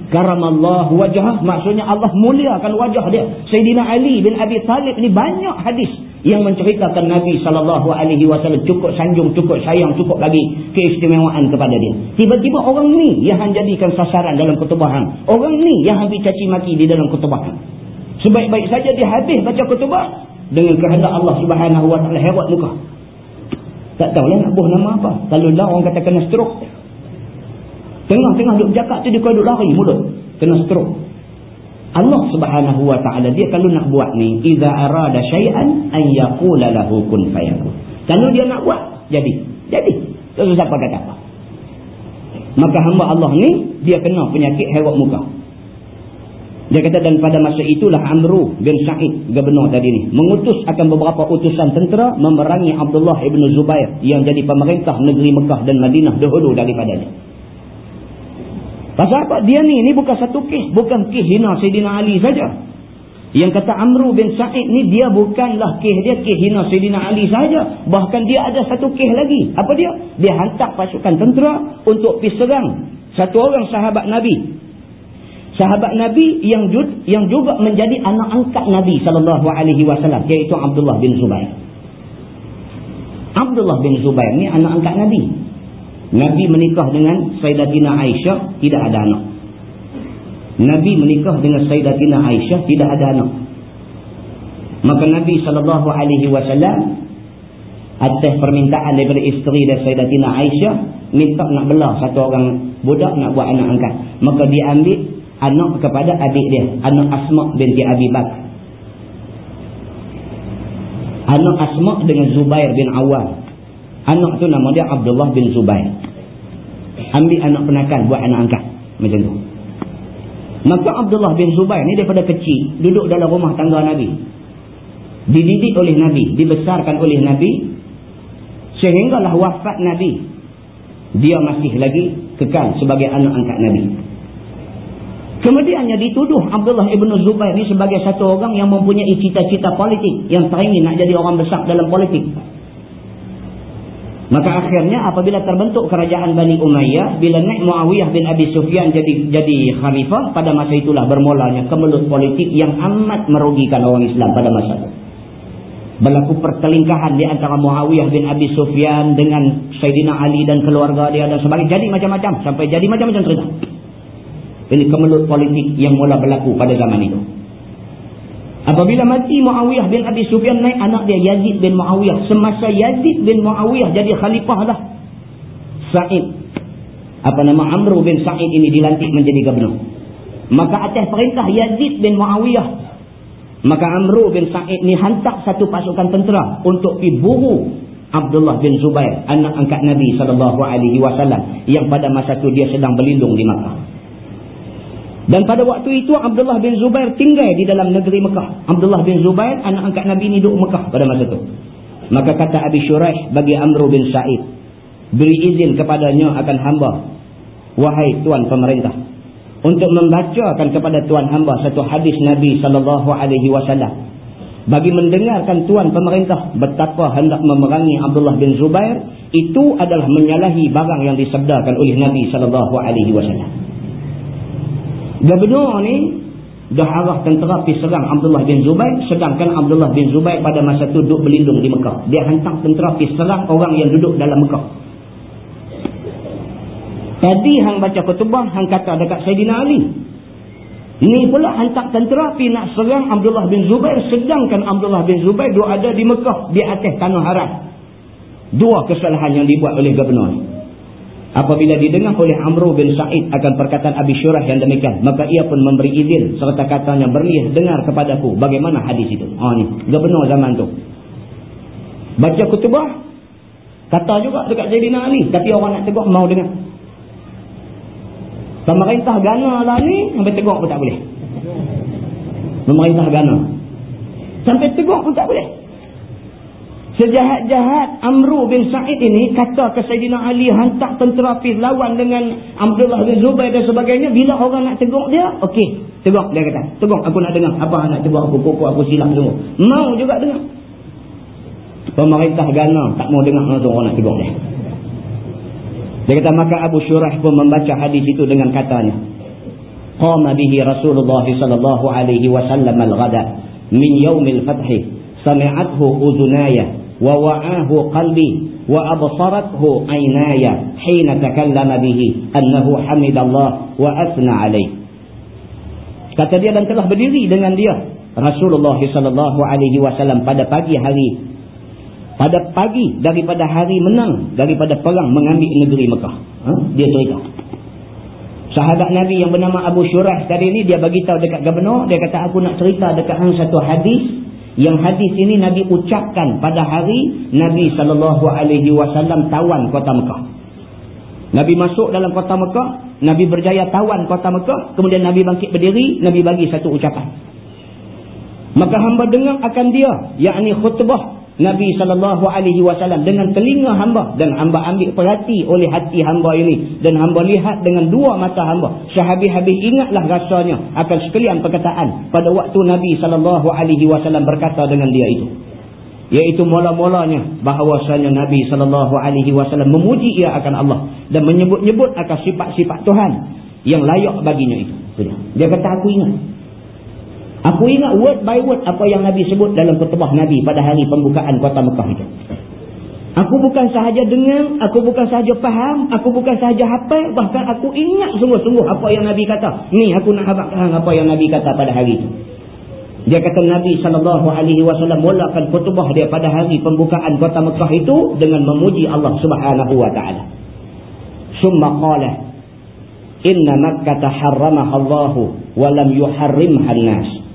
Karamallahu wajahah. Maksudnya Allah muliakan wajah dia. Sayyidina Ali bin Abi Talib ni banyak hadis. Yang menceritakan Nabi SAW cukup sanjung, cukup sayang, cukup lagi keistimewaan kepada dia. Tiba-tiba orang ni yang jadikan sasaran dalam ketubahan. Orang ni yang habis caci maki di dalam ketubahan. Sebaik-baik saja dia habis baca kutubah dengan kehendak Allah Subhanahu wa taala herat muka. Tak tahu lah nak buh nama apa. Kalau lah orang kata kena stroke. Tengah-tengah duk cakap tu dia kau duk lari mulut. Kena stroke. Allah Subhanahu wa taala dia kalau nak buat ni idza arada syai'an an yaqula lahu kun fayakun. Kalau dia nak buat jadi. Jadi. Usah siapa kata apa. Maka hamba Allah ni dia kena penyakit herat muka. Dia kata dan pada masa itulah Amru bin Sa'id gubernur tadi ni mengutus akan beberapa utusan tentera memerangi Abdullah ibn Zubair yang jadi pemerintah negeri Mekah dan Madinah dahulu daripadanya. Pasal apa? Dia ni ni bukan satu kes, bukan kes hina Sayyidina Ali saja. Yang kata Amru bin Sa'id ni dia bukanlah kes dia kes hina Sayyidina Ali saja. Bahkan dia ada satu kes lagi. Apa dia? Dia hantar pasukan tentera untuk pergi serang satu orang sahabat Nabi sahabat Nabi yang yang juga menjadi anak angkat Nabi sallallahu alaihi wasallam iaitu Abdullah bin Zubair. Abdullah bin Zubair ni anak angkat Nabi. Nabi menikah dengan Sayyidatina Aisyah tidak ada anak. Nabi menikah dengan Sayyidatina Aisyah tidak ada anak. Maka Nabi sallallahu alaihi wasallam atas permintaan daripada isteri dan Sayyidatina Aisyah minta nak belah satu orang budak nak buat anak angkat. Maka dia ambil anak kepada adik dia. Anak Asma binti Abi Bakr anak Asma dengan Zubair bin Awal anak tu nama dia Abdullah bin Zubair. Ambil anak penakan buat anak angkat. Macam tu. Maka Abdullah bin Zubair ni daripada kecil duduk dalam rumah tangga Nabi. Dididik oleh Nabi dibesarkan oleh Nabi sehinggalah wafat Nabi. Dia masih lagi kekal sebagai anak angkat Nabi Kemudiannya dituduh Abdullah ibn Zubair ni sebagai satu orang yang mempunyai cita-cita politik. Yang teringin nak jadi orang besar dalam politik. Maka akhirnya apabila terbentuk kerajaan Bani Umayyah. Bila naik Muawiyah bin Abi Sufyan jadi jadi khalifah. Pada masa itulah bermulanya kemelut politik yang amat merugikan orang Islam pada masa itu. Berlaku pertelingkahan di antara Muawiyah bin Abi Sufyan dengan Sayyidina Ali dan keluarga dia dan sebagainya. Jadi macam-macam. Sampai jadi macam-macam cerita. Ini kemelut politik yang mula berlaku pada zaman itu. Apabila mati Muawiyah bin Abi Sufyan naik anak dia Yazid bin Muawiyah. Semasa Yazid bin Muawiyah jadi khalifah dah. Sa'id. Apa nama Amru bin Sa'id ini dilantik menjadi gubernur. Maka atas perintah Yazid bin Muawiyah. Maka Amru bin Sa'id ni hantar satu pasukan tentera untuk pergi buru Abdullah bin Zubair. Anak angkat Nabi SAW. Yang pada masa itu dia sedang berlindung di Makkah. Dan pada waktu itu Abdullah bin Zubair tinggal di dalam negeri Mekah. Abdullah bin Zubair anak angkat Nabi ni duduk Mekah pada masa itu. Maka kata Abi Shuraih bagi Amru bin Sa'id. beri izin kepadanya akan hamba wahai tuan pemerintah untuk membacakan kepada tuan hamba satu hadis Nabi wasallam bagi mendengarkan tuan pemerintah betapa hendak memerangi Abdullah bin Zubair itu adalah menyalahi barang yang disabdakan oleh Nabi wasallam. Gubernur ni dah arah tentera pergi serang Abdullah bin Zubair sedangkan Abdullah bin Zubair pada masa itu duduk berlindung di Mekah. Dia hantar tentera pergi serang orang yang duduk dalam Mekah. Tadi hang baca kutubah hang kata dekat Sayyidina Ali ini pula hantar tentera pergi nak serang Abdullah bin Zubair. Sedangkan Abdullah bin Zubair dia ada di Mekah. Di atas tanah haram. Dua kesalahan yang dibuat oleh gubernur. Apabila didengar oleh Amru bin Sa'id akan perkataan Abi Syurah yang demikian. Maka ia pun memberi izin serta katanya berlih dengar kepadaku. Bagaimana hadis itu. Oh ni. Gubernur zaman tu. Baca kutubah. Kata juga dekat Zaidina Ali. Tapi orang nak tegur mau dengar. Pemerintah Ghana lah ni sampai tegur pun tak boleh. Pemerintah Ghana. Sampai tegur pun tak boleh. Sejahat-jahat Amru bin Sa'id ini kata ke Sayyidina Ali hantar tentera pergi lawan dengan Abdullah bin Zubair dan sebagainya. Bila orang nak tegur dia, okey. Tegur dia kata. Tegur aku nak dengar. Apa nak tegur aku? Kuku aku silap semua. Mau juga dengar. Pemerintah Ghana tak mau dengar langsung orang nak tegur dia. Dia kata maka Abu Syurah pun membaca hadis itu dengan katanya. Qama bihi Rasulullah sallallahu alaihi wasallam al-ghada min yaumil fathi sami'athu udhunaya wa wa'ahu qalbi wa absarathu aynaya hina takallama bihi annahu hamidallah wa asna alaihi. Kata dia dan telah berdiri dengan dia Rasulullah sallallahu alaihi wasallam pada pagi hari pada pagi daripada hari menang daripada perang mengambil negeri Mekah. Ha? Dia cerita. Sahabat Nabi yang bernama Abu Syurah tadi ni dia bagi tahu dekat gubernur, dia kata aku nak cerita dekat hang satu hadis yang hadis ini Nabi ucapkan pada hari Nabi wasallam tawan kota Mekah. Nabi masuk dalam kota Mekah, Nabi berjaya tawan kota Mekah, kemudian Nabi bangkit berdiri, Nabi bagi satu ucapan. Maka hamba dengar akan dia, yakni khutbah Nabi SAW dengan telinga hamba dan hamba ambil perhati oleh hati hamba ini dan hamba lihat dengan dua mata hamba. Sehabis-habis ingatlah rasanya akan sekalian perkataan pada waktu Nabi SAW berkata dengan dia itu. Iaitu mula-mulanya bahawasanya Nabi SAW memuji ia akan Allah dan menyebut-nyebut akan sifat-sifat Tuhan yang layak baginya itu. Dia kata aku ingat Aku ingat word by word apa yang Nabi sebut dalam ketubah Nabi pada hari pembukaan kota Mekah itu. Aku bukan sahaja dengar, aku bukan sahaja faham, aku bukan sahaja hafal, bahkan aku ingat sungguh-sungguh apa yang Nabi kata. Ni aku nak habakkan apa yang Nabi kata pada hari itu. Dia kata Nabi SAW mulakan kutubah dia pada hari pembukaan kota Mekah itu dengan memuji Allah Subhanahu Wa Taala. Summa qala Inna Makkah harramaha Allah wa lam yuharrimha an-nas.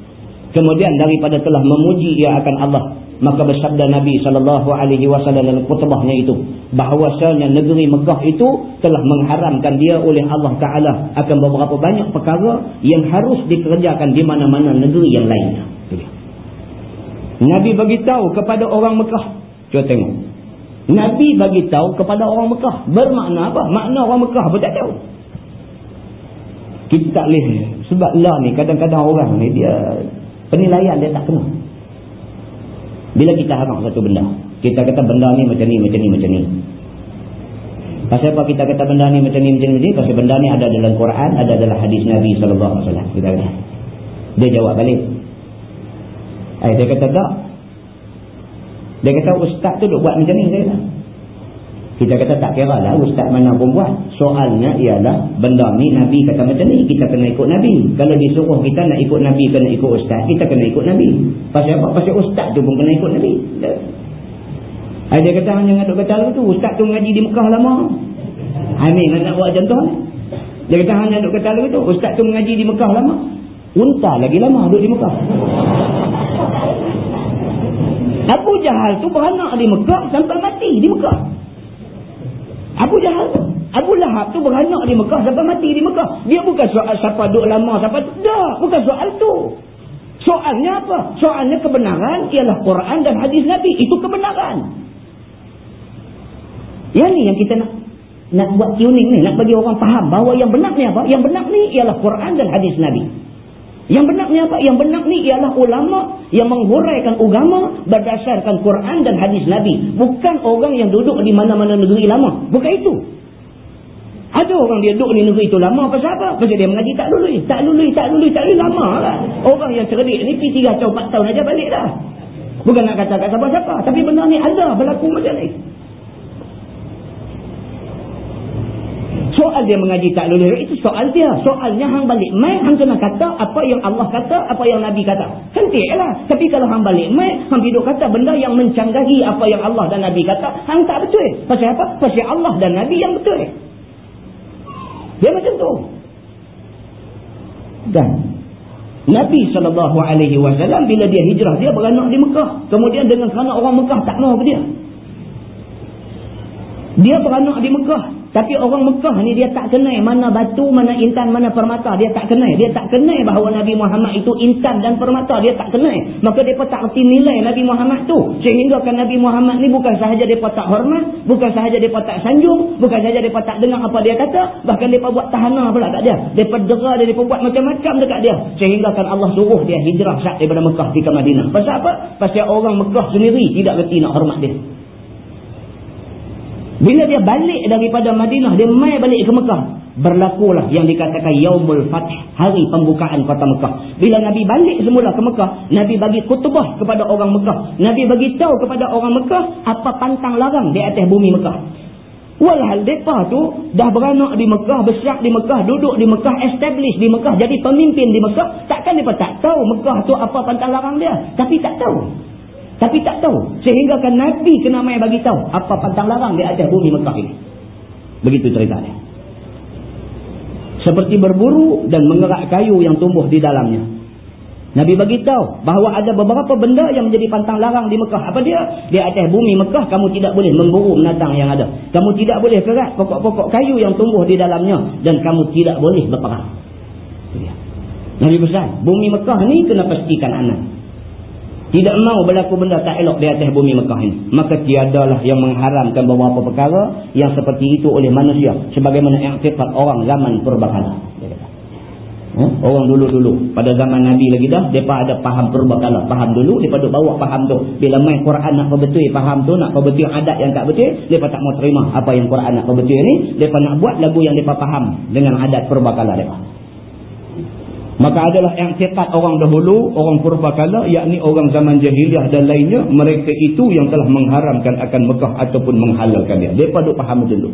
Kemudian daripada telah memuji ia akan Allah, maka bersabda Nabi wasallam dalam khutbahnya itu, bahawasanya negeri Mekah itu telah mengharamkan dia oleh Allah taala akan beberapa banyak perkara yang harus dikerjakan di mana-mana negeri yang lain. Nabi bagi tahu kepada orang Mekah. Cuba tengok. Nabi bagi tahu kepada orang Mekah. Bermakna apa? Makna orang Mekah pun tak tahu. Kita tak boleh. Sebab lah ni kadang-kadang orang ni dia penilaian dia tak kena. Bila kita harap satu benda kita kata benda ni macam ni macam ni macam ni. Pasal apa kita kata benda ni macam ni macam ni? Pasal benda ni ada dalam Quran ada dalam hadis Nabi SAW kita kata. Dia jawab balik. Ay, dia kata tak. Dia kata ustaz tu duk buat macam ni dia kata kita kata tak kira lah ustaz mana pun buat. Soalnya ialah benda ni Nabi kata macam ni. Kita kena ikut Nabi. Kalau disuruh kita nak ikut Nabi kena ikut ustaz. Kita kena ikut Nabi. Pasal apa? Pasal ustaz tu pun kena ikut Nabi. Dia kata hanya ngaduk kata tu. Ustaz tu ngaji di Mekah lama. Amin nak buat contoh ni. Dia kata hanya ngaduk kata tu. Ustaz tu mengaji di Mekah lama. Unta lagi lama duduk di Mekah. Abu Jahal tu beranak di Mekah sampai mati di Mekah. Abu Jahal Abu Lahab tu beranak di Mekah sampai mati di Mekah. Dia bukan soal siapa duduk lama siapa tu. Dah, bukan soal tu. Soalnya apa? Soalnya kebenaran ialah Quran dan hadis Nabi. Itu kebenaran. Yang ni yang kita nak nak buat tuning ni. Nak bagi orang faham bahawa yang benar ni apa? Yang benar ni ialah Quran dan hadis Nabi. Yang benar ni apa? Yang benar ni ialah ulama yang menghuraikan agama berdasarkan Quran dan hadis Nabi. Bukan orang yang duduk di mana-mana negeri lama. Bukan itu. Ada orang dia duduk di negeri itu lama pasal apa? Pasal dia mengaji tak lulus. Tak lulus, tak lulus, tak lulus. Lama lah. Orang yang cerdik ni pergi 3 tahun, 4 tahun aja balik dah. Bukan nak kata kat siapa-siapa. Tapi benda ni ada berlaku macam ni. Soal dia mengaji tak lulus itu soal dia. Soalnya hang balik mai hang kena kata apa yang Allah kata, apa yang Nabi kata. Cantiklah. Tapi kalau hang balik mai hang hidup kata benda yang mencanggahi apa yang Allah dan Nabi kata, hang tak betul. Pasal apa? Pasal Allah dan Nabi yang betul. Dia macam tu. Dan Nabi SAW bila dia hijrah, dia beranak di Mekah. Kemudian dengan kerana orang Mekah tak mahu dia. Dia beranak di Mekah. Tapi orang Mekah ni dia tak kenal mana batu, mana intan, mana permata. Dia tak kenal. Dia tak kenal bahawa Nabi Muhammad itu intan dan permata. Dia tak kenal. Maka dia tak erti nilai Nabi Muhammad tu. Sehingga kan Nabi Muhammad ni bukan sahaja dia tak hormat. Bukan sahaja dia tak sanjung. Bukan sahaja dia tak dengar apa dia kata. Bahkan dia buat tahana pula kat dia. Dia dera dia buat macam-macam dekat dia. Sehingga kan Allah suruh dia hijrah syak daripada Mekah ke Madinah. Pasal apa? Pasal orang Mekah sendiri tidak reti nak hormat dia. Bila dia balik daripada Madinah, dia mai balik ke Mekah. Berlakulah yang dikatakan Yaumul Fatih, hari pembukaan kota Mekah. Bila Nabi balik semula ke Mekah, Nabi bagi kutubah kepada orang Mekah. Nabi bagi tahu kepada orang Mekah apa pantang larang di atas bumi Mekah. Walhal mereka tu dah beranak di Mekah, besar di Mekah, duduk di Mekah, establish di Mekah, jadi pemimpin di Mekah. Takkan mereka tak tahu Mekah tu apa pantang larang dia. Tapi tak tahu. Tapi tak tahu. Sehingga kan Nabi kena main bagi tahu apa pantang larang di atas bumi Mekah ini. Begitu ceritanya. Seperti berburu dan mengerak kayu yang tumbuh di dalamnya. Nabi bagi tahu bahawa ada beberapa benda yang menjadi pantang larang di Mekah. Apa dia? Di atas bumi Mekah kamu tidak boleh memburu binatang yang ada. Kamu tidak boleh kerat pokok-pokok kayu yang tumbuh di dalamnya dan kamu tidak boleh berperang. Nabi pesan, bumi Mekah ni kena pastikan anak tidak mau berlaku benda tak elok di atas bumi Mekah ini. Maka tiadalah yang mengharamkan beberapa perkara yang seperti itu oleh manusia. Sebagaimana yang iktiqat orang zaman purbakala. Hmm? Orang dulu-dulu. Pada zaman Nabi lagi dah, mereka ada faham purbakala. Faham dulu, mereka bawa faham tu. Bila main Quran nak perbetul faham tu, nak perbetul adat yang tak betul, mereka tak mau terima apa yang Quran nak perbetul ni. Mereka nak buat lagu yang mereka faham dengan adat purbakala mereka. Maka adalah cepat orang dahulu, orang purbakala, yakni orang zaman jahiliah dan lainnya, mereka itu yang telah mengharamkan akan Mekah ataupun menghalalkan dia. Mereka duk faham tu.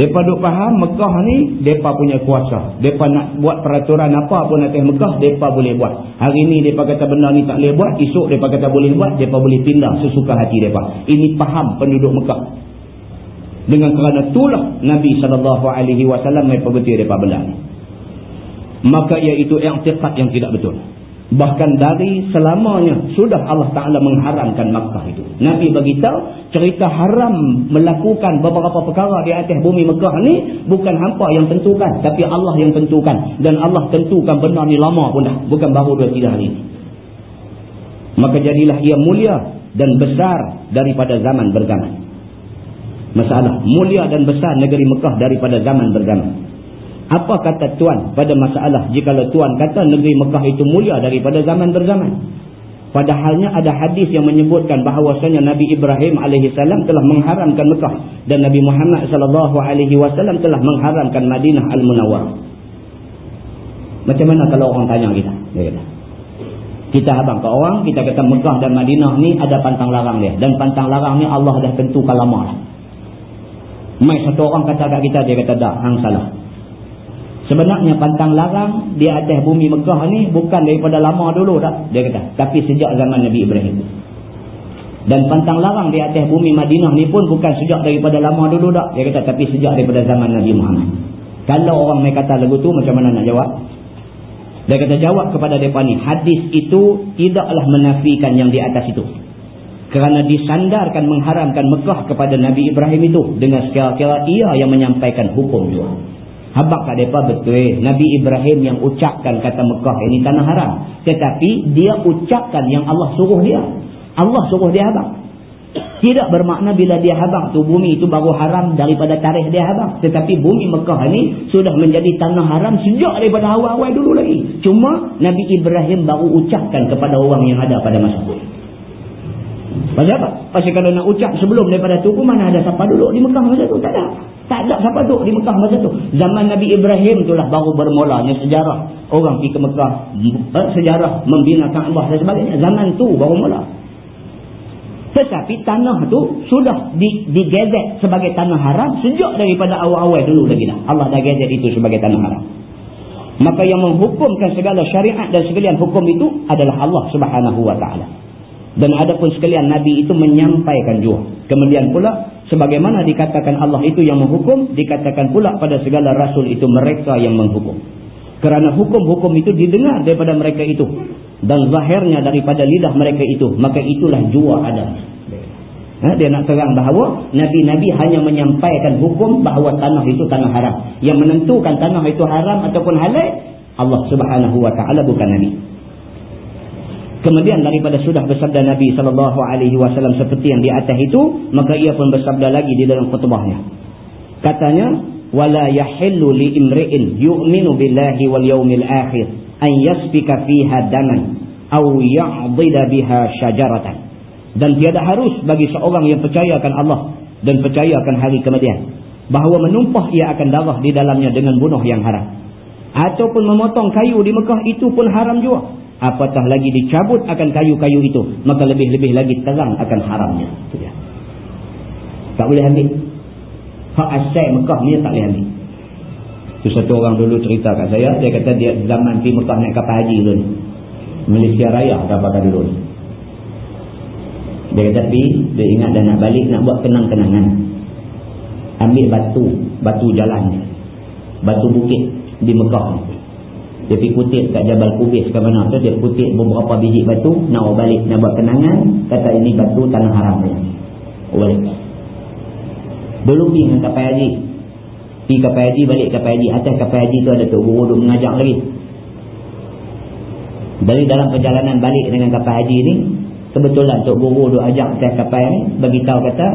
Mereka duk faham Mekah ni, mereka punya kuasa. Mereka nak buat peraturan apa pun atas Mekah, mereka boleh buat. Hari ni mereka kata benda ni tak boleh buat, esok mereka kata boleh buat, mereka boleh pindah sesuka hati mereka. Ini faham penduduk Mekah. Dengan kerana itulah Nabi SAW betul mereka benda ni maka iaitu i'tiqad yang tidak betul. Bahkan dari selamanya sudah Allah Ta'ala mengharamkan Makkah itu. Nabi beritahu cerita haram melakukan beberapa perkara di atas bumi Mekah ni bukan hampa yang tentukan tapi Allah yang tentukan. Dan Allah tentukan benar ni lama pun dah bukan baru dua tiga hari. Ini maka jadilah ia mulia dan besar daripada zaman bergaman. Masalah mulia dan besar negeri Mekah daripada zaman bergaman apa kata Tuan pada masalah jika Tuan kata negeri Mekah itu mulia daripada zaman berzaman? Padahalnya ada hadis yang menyebutkan bahawasanya Nabi Ibrahim AS telah mengharamkan Mekah dan Nabi Muhammad SAW telah mengharamkan Madinah Al-Munawwar. Macam mana kalau orang tanya kita? Kita habang ke orang, kita kata Mekah dan Madinah ni ada pantang larang dia. Dan pantang larang ni Allah dah tentukan lama lah. Mai satu orang kata kat kita, dia kata dah, hang salah. Sebenarnya pantang larang di atas bumi Mekah ni bukan daripada lama dulu tak? Dia kata. Tapi sejak zaman Nabi Ibrahim. Dan pantang larang di atas bumi Madinah ni pun bukan sejak daripada lama dulu tak? Dia kata. Tapi sejak daripada zaman Nabi Muhammad. Kalau orang mereka kata lagu tu macam mana nak jawab? Dia kata jawab kepada mereka ni. Hadis itu tidaklah menafikan yang di atas itu. Kerana disandarkan mengharamkan Mekah kepada Nabi Ibrahim itu. Dengan sekira-kira ia yang menyampaikan hukum juga. Habak kat mereka betul. Nabi Ibrahim yang ucapkan kata Mekah ini tanah haram. Tetapi dia ucapkan yang Allah suruh dia. Allah suruh dia habak. Tidak bermakna bila dia habang tu bumi itu baru haram daripada tarikh dia habang. Tetapi bumi Mekah ini sudah menjadi tanah haram sejak daripada awal-awal dulu lagi. Cuma Nabi Ibrahim baru ucapkan kepada orang yang ada pada masa itu. Pasal apa? Pasal kalau nak ucap sebelum daripada tu pun mana ada siapa duduk di Mekah masa tu? Tak ada. Tak ada siapa duduk di Mekah masa tu. Zaman Nabi Ibrahim itulah baru bermulanya sejarah. Orang pergi ke Mekah. Eh, sejarah membina Kaabah dan sebagainya. Zaman tu baru mula. Tetapi tanah tu sudah digezet sebagai tanah haram sejak daripada awal-awal dulu lagi dah. Allah dah gezet itu sebagai tanah haram. Maka yang menghukumkan segala syariat dan sekalian hukum itu adalah Allah subhanahu wa ta'ala. Dan ada pun sekalian Nabi itu menyampaikan juga. Kemudian pula sebagaimana dikatakan Allah itu yang menghukum, dikatakan pula pada segala rasul itu mereka yang menghukum. Kerana hukum-hukum itu didengar daripada mereka itu dan zahirnya daripada lidah mereka itu maka itulah jua Adam ha, dia nak terang bahawa Nabi-Nabi hanya menyampaikan hukum bahawa tanah itu tanah haram yang menentukan tanah itu haram ataupun halal Allah subhanahu wa ta'ala bukan Nabi kemudian daripada sudah bersabda Nabi SAW seperti yang di atas itu maka ia pun bersabda lagi di dalam khutbahnya. Katanya wala yahillu li imri'in yu'minu billahi wal yawmil akhir an yasfika fiha daman aw ya'dila biha syajaratan. Dan tiada harus bagi seorang yang percayakan Allah dan percayakan hari kemudian bahawa menumpah ia akan darah di dalamnya dengan bunuh yang haram. Ataupun memotong kayu di Mekah itu pun haram juga apatah lagi dicabut akan kayu-kayu itu maka lebih-lebih lagi terang akan haramnya itu dia tak boleh ambil hak asyik Mekah ni tak boleh ambil Tu satu orang dulu cerita kat saya, dia kata dia zaman pergi Mekah naik kapal haji dulu ni. Malaysia Raya kapal dulu ni. Dia kata pergi, dia ingat dah nak balik nak buat kenang-kenangan. Ambil batu, batu jalan. Batu bukit di Mekah ni. Dia pergi kutip kat Jabal Kubis ke mana tu, dia kutip beberapa biji batu, nak buat balik, nak buat kenangan, kata ini batu tanah haram ni. Balik. Dulu pergi dengan kapal haji, Pergi kapal haji, balik kapal haji. Atas kapal haji tu ada tu guru duk mengajak lagi. Dari dalam perjalanan balik dengan kapal haji ni, kebetulan Tok Guru duk ajak atas kapal ni, beritahu kata,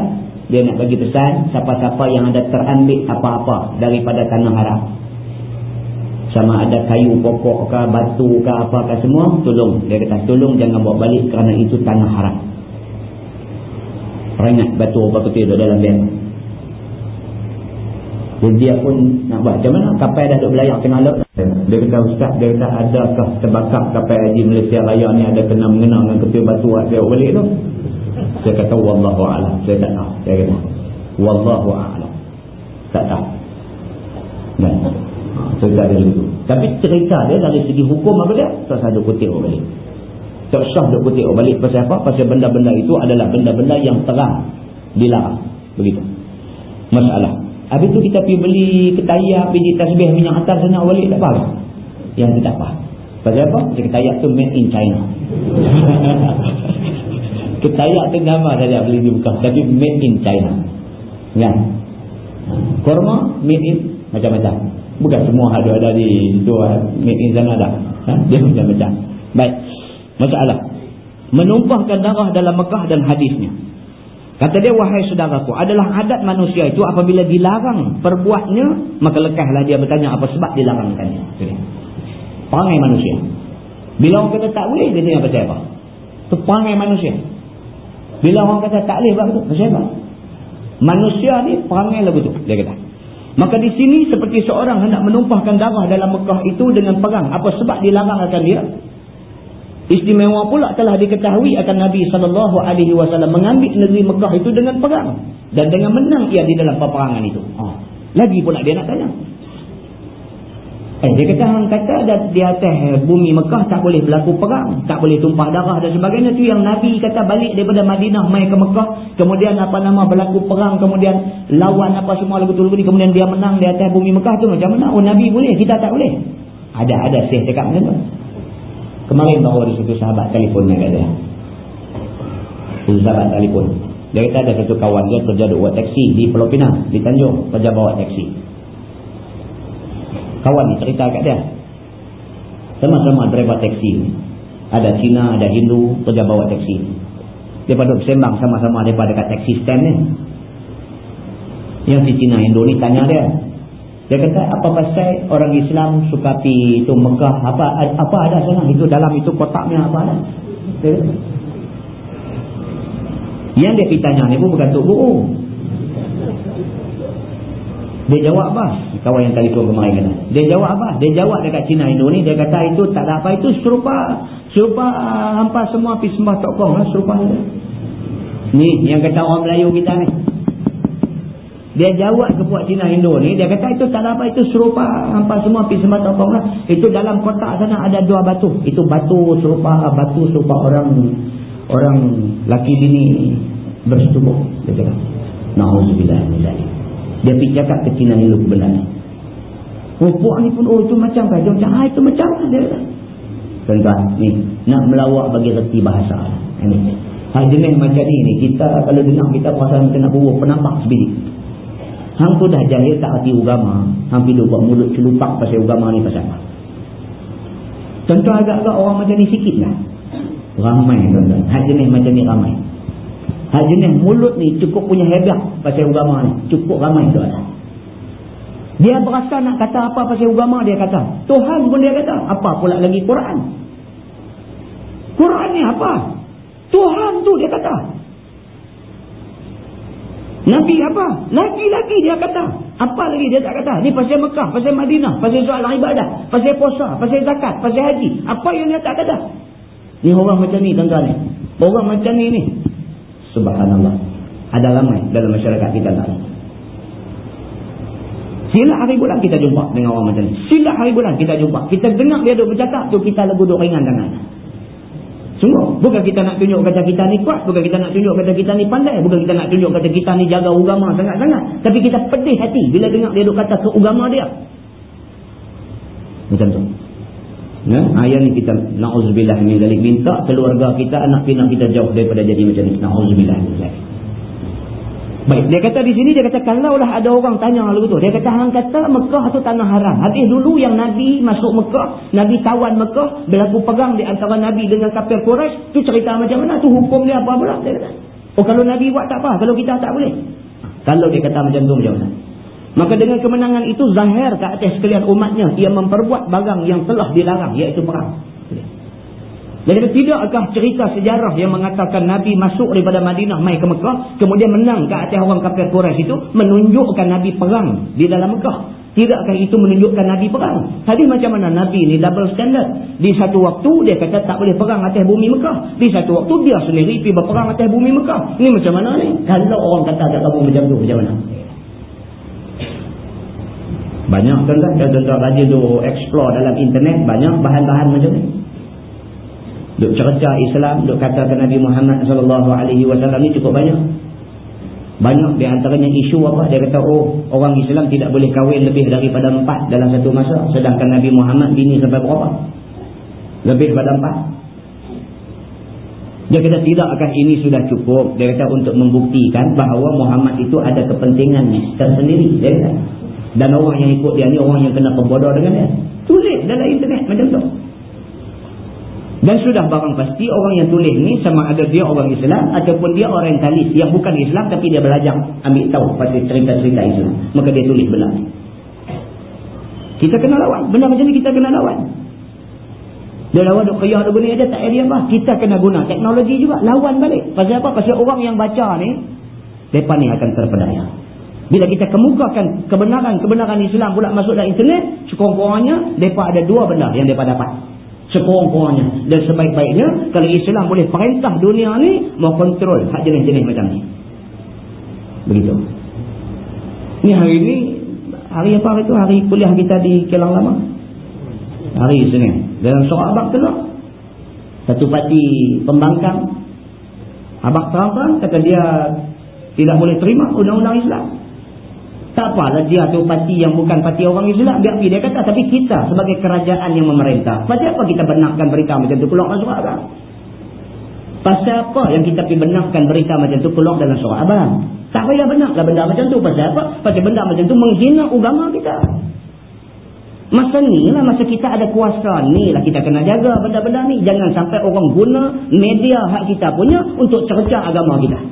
dia nak bagi pesan, siapa-siapa yang ada terambil apa-apa daripada tanah haram. Sama ada kayu pokok ke, batu ke, apa ke semua, tolong. Dia kata, tolong jangan bawa balik kerana itu tanah haram. Peringat batu apa putih dalam bel. Dan dia pun nak buat macam mana? Kapal dah duduk belayar tengah laut. Dia kata, Ustaz, dia kata, adakah terbakar kapal haji Malaysia Raya ni ada kena mengenal dengan ketua batu saya balik tu? Saya kata, Wallahu'alam. Saya tak tahu. Saya kata, Wallahu'alam. Tak tahu. Dan, dia begitu. Tapi cerita dia dari segi hukum apa dia? Tak sah duk kutip balik. Tak sah duk kutip balik. Pasal apa? Pasal benda-benda itu adalah benda-benda yang terang. Dilarang. Begitu. Masalah. Habis tu kita pergi beli ketayak, biji tasbih minyak atar sana balik tak apa. Yang tu tak apa. Pasal apa? Pasal ketayak tu made in China. ketayak tu nama saja beli di buka. Tapi made in China. Kan? Korma made in macam-macam. Bukan semua ada ada di situ made in sana dah. Ha? Dia macam-macam. Baik. Masalah. Menumpahkan darah dalam Mekah dan hadisnya. Kata dia, wahai saudaraku, adalah adat manusia itu apabila dilarang perbuatnya, maka lekahlah dia bertanya apa sebab dilarangkannya. Pangai manusia. Bila orang kata tak boleh, dia tanya pasal apa? Itu pangai manusia. Bila orang kata tak boleh, betul? Pasal apa? Manusia ni pangai lah betul, dia kata. Maka di sini seperti seorang hendak menumpahkan darah dalam Mekah itu dengan perang. Apa sebab dilarangkan dia? Istimewa pula telah diketahui akan Nabi SAW mengambil negeri Mekah itu dengan perang. Dan dengan menang ia di dalam peperangan itu. Ha. Lagi pula dia nak tanya. Eh, dia kata, orang kata di atas bumi Mekah tak boleh berlaku perang. Tak boleh tumpah darah dan sebagainya. Itu yang Nabi kata balik daripada Madinah mai ke Mekah. Kemudian apa nama berlaku perang. Kemudian lawan apa semua lagu tu Kemudian dia menang di atas bumi Mekah tu macam mana? Oh Nabi boleh, kita tak boleh. Ada, ada. Saya cakap macam tu. Kemarin bawa ada satu sahabat telefon yang ada. Satu sahabat telefon. Dia kata ada satu kawan dia kerja buat taksi di Pulau Pinang, di Tanjung, kerja bawa taksi. Kawan ni cerita kat dia. Sama-sama driver taksi. Ada Cina, ada Hindu, kerja bawa taksi. Daripada bersembang sama-sama daripada dekat taxi stand ni. Yang si Cina Indo ni tanya dia. Dia kata apa pasal orang Islam suka pi itu Mekah apa apa ada sana itu dalam itu kotaknya apa ada. Yang dia pergi tanya ni pun bukan Tok Guru. Dia jawab apa? Kawan yang telefon kemarin kata. Dia jawab apa? Dia jawab dekat Cina Indo ni. Dia kata itu tak ada apa. Itu serupa. Serupa uh, hampa semua pergi sembah Tok Kong. Lah, serupa ni. yang kata orang Melayu kita ni. Dia jawab ke puak Cina Indo ni. Dia kata itu tak ada apa. Itu serupa hampa semua pergi sembah Tok Kong. Lah. Itu dalam kotak sana ada dua batu. Itu batu serupa. Batu serupa orang orang laki bini bersetubuh dia cakap na'udzubillah dia pergi cakap ke Cina benda ni oh puak ni pun oh itu macam kan? Dia macam ah itu macam kan dia? Tuan-tuan ni nak melawak bagi reti bahasa. Ini. Hal jenis macam ni ni kita kalau dengar kita perasaan kita nak buruh penampak sebiji hang tu dah jahil tak hati agama hang pergi buat mulut celupak pasal agama ni pasal apa? Tentu agak-agak orang macam ni sikit lah. Ramai tuan-tuan. Hak jenis macam ni ramai. Hak jenis mulut ni cukup punya hebat pasal agama ni. Cukup ramai tu ada. Dia berasa nak kata apa pasal agama dia kata. Tuhan pun dia kata. Apa pula lagi Quran. Quran ni apa? Tuhan tu dia kata. Nabi apa? Lagi-lagi dia kata. Apa lagi dia tak kata? Ni pasal Mekah, pasal Madinah, pasal soal ibadah, pasal puasa, pasal zakat, pasal haji. Apa yang dia tak kata? Ni orang macam ni tuan-tuan ni. Orang macam ni ni. Subhanallah. Ada ramai dalam masyarakat kita tak Sila hari bulan kita jumpa dengan orang macam ni. Sila hari bulan kita jumpa. Kita dengar dia duduk bercakap tu kita lagu duduk ringan tangan. Sungguh. Bukan kita nak tunjuk kata kita ni kuat. Bukan kita nak tunjuk kata kita ni pandai. Bukan kita nak tunjuk kata kita ni jaga agama sangat-sangat. Tapi kita pedih hati bila dengar dia duduk kata ke agama dia. Macam tu. Ya, ayat ni kita na'udzubillah min zalik minta keluarga kita anak pinak kita jauh daripada jadi macam ni. Na'udzubillah min zalik. Baik, dia kata di sini dia kata kalaulah ada orang tanya lalu tu, dia kata hang kata Mekah tu tanah haram. Habis dulu yang Nabi masuk Mekah, Nabi tawan Mekah, berlaku pegang di antara Nabi dengan kafir Quraisy, tu cerita macam mana tu hukum dia apa pula dia kata. Oh kalau Nabi buat tak apa, kalau kita tak boleh. Kalau dia kata macam tu macam mana? Maka dengan kemenangan itu zahir ke atas sekalian umatnya. Ia memperbuat barang yang telah dilarang. Iaitu perang. Jadi tidakkah cerita sejarah yang mengatakan Nabi masuk daripada Madinah mai ke Mekah. Kemudian menang ke atas orang kafir Quraisy itu. Menunjukkan Nabi perang di dalam Mekah. Tidakkah itu menunjukkan Nabi perang? Tadi macam mana Nabi ni double standard. Di satu waktu dia kata tak boleh perang atas bumi Mekah. Di satu waktu dia sendiri pergi berperang atas bumi Mekah. Ini macam mana ni? Kalau orang kata tak tahu macam tu macam mana? Banyak tuan-tuan, kalau tuan-tuan rajin tu explore dalam internet, banyak bahan-bahan macam ni. Duk cerca Islam, duk kata ke Nabi Muhammad SAW ni cukup banyak. Banyak di antaranya isu apa, dia kata, oh orang Islam tidak boleh kahwin lebih daripada empat dalam satu masa. Sedangkan Nabi Muhammad bini sampai berapa? Lebih daripada empat. Dia kata, tidakkah ini sudah cukup? Dia kata, untuk membuktikan bahawa Muhammad itu ada kepentingan tersendiri. Dia kata, dan orang yang ikut dia ni orang yang kena pembodoh dengan dia. Tulis dalam internet macam tu. Dan sudah barang pasti orang yang tulis ni sama ada dia orang Islam ataupun dia orientalis yang bukan Islam tapi dia belajar ambil tahu pasal cerita-cerita Islam. Maka dia tulis ni. Kita kena lawan. Benda macam ni kita kena lawan. Dia lawan duk kaya duk benda dia tak ada apa. Kita kena guna teknologi juga. Lawan balik. Pasal apa? Pasal orang yang baca ni mereka ni akan terpedaya. Bila kita kemukakan kebenaran-kebenaran Islam pula masuk dalam internet, sekurang-kurangnya mereka ada dua benda yang mereka dapat. Sekurang-kurangnya. Dan sebaik-baiknya, kalau Islam boleh perintah dunia ni, mau kontrol hak jenis-jenis macam ni. Begitu. Ni hari ni, hari apa hari tu? Hari kuliah kita di Kelang Lama. Hari Senin. Dalam surah abang tu lah. Satu parti pembangkang. Abang terang-terang kata dia tidak boleh terima undang-undang Islam. Tak apalah dia tu parti yang bukan parti orang Islam. Biar dia kata. Tapi kita sebagai kerajaan yang memerintah. Pasal apa kita benarkan berita macam tu keluar dalam surah abang? Pasal apa yang kita pergi benarkan berita macam tu keluar dalam surah abang? Tak payah benarlah benda macam tu. Pasal apa? Pasal benda macam tu menghina agama kita. Masa ni lah, masa kita ada kuasa ni lah kita kena jaga benda-benda ni. Jangan sampai orang guna media hak kita punya untuk cerca agama kita.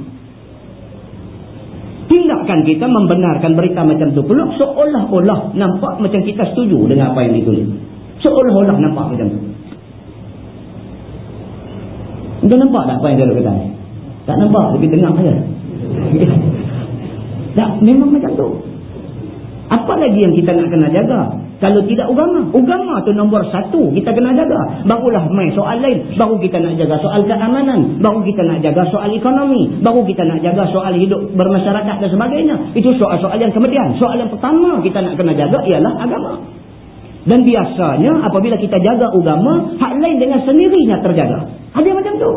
Tindakan kita membenarkan berita macam tu pula seolah-olah nampak macam kita setuju dengan apa yang ditulis. Seolah-olah nampak macam tu. Anda nampak tak apa yang dia kata? Tak nampak, tapi dengar saja. tak, memang macam tu. Apa lagi yang kita nak kena jaga? Kalau tidak agama. Agama tu nombor satu. Kita kena jaga. Barulah main soal lain. Baru kita nak jaga soal keamanan. Baru kita nak jaga soal ekonomi. Baru kita nak jaga soal hidup bermasyarakat dan sebagainya. Itu soal-soal yang kemudian. Soal yang pertama kita nak kena jaga ialah agama. Dan biasanya apabila kita jaga agama, hak lain dengan sendirinya terjaga. Ada macam tu.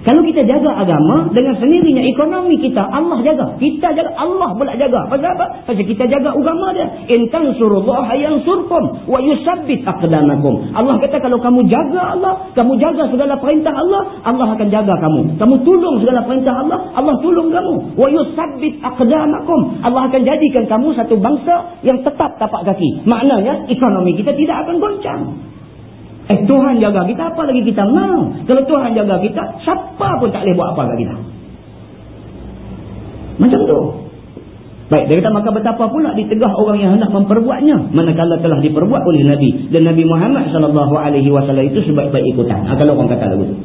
Kalau kita jaga agama dengan sendirinya ekonomi kita Allah jaga. Kita jaga Allah pula jaga. Pasal apa? Pasal kita jaga agama dia. In tansurullah yansurkum wa yusabbit aqdamakum. Allah kata kalau kamu jaga Allah, kamu jaga segala perintah Allah, Allah akan jaga kamu. Kamu tolong segala perintah Allah, Allah tolong kamu. Wa yusabbit aqdamakum. Allah akan jadikan kamu satu bangsa yang tetap tapak kaki. Maknanya ekonomi kita tidak akan goncang. Eh Tuhan jaga kita apa lagi kita mau? Kalau Tuhan jaga kita, siapa pun tak boleh buat apa lagi kita. Macam tu. Baik, dia kata maka betapa pula ditegah orang yang hendak memperbuatnya manakala telah diperbuat oleh Nabi dan Nabi Muhammad sallallahu alaihi wasallam itu sebaik-baik ikutan. Ha, kalau orang kata lagu tu.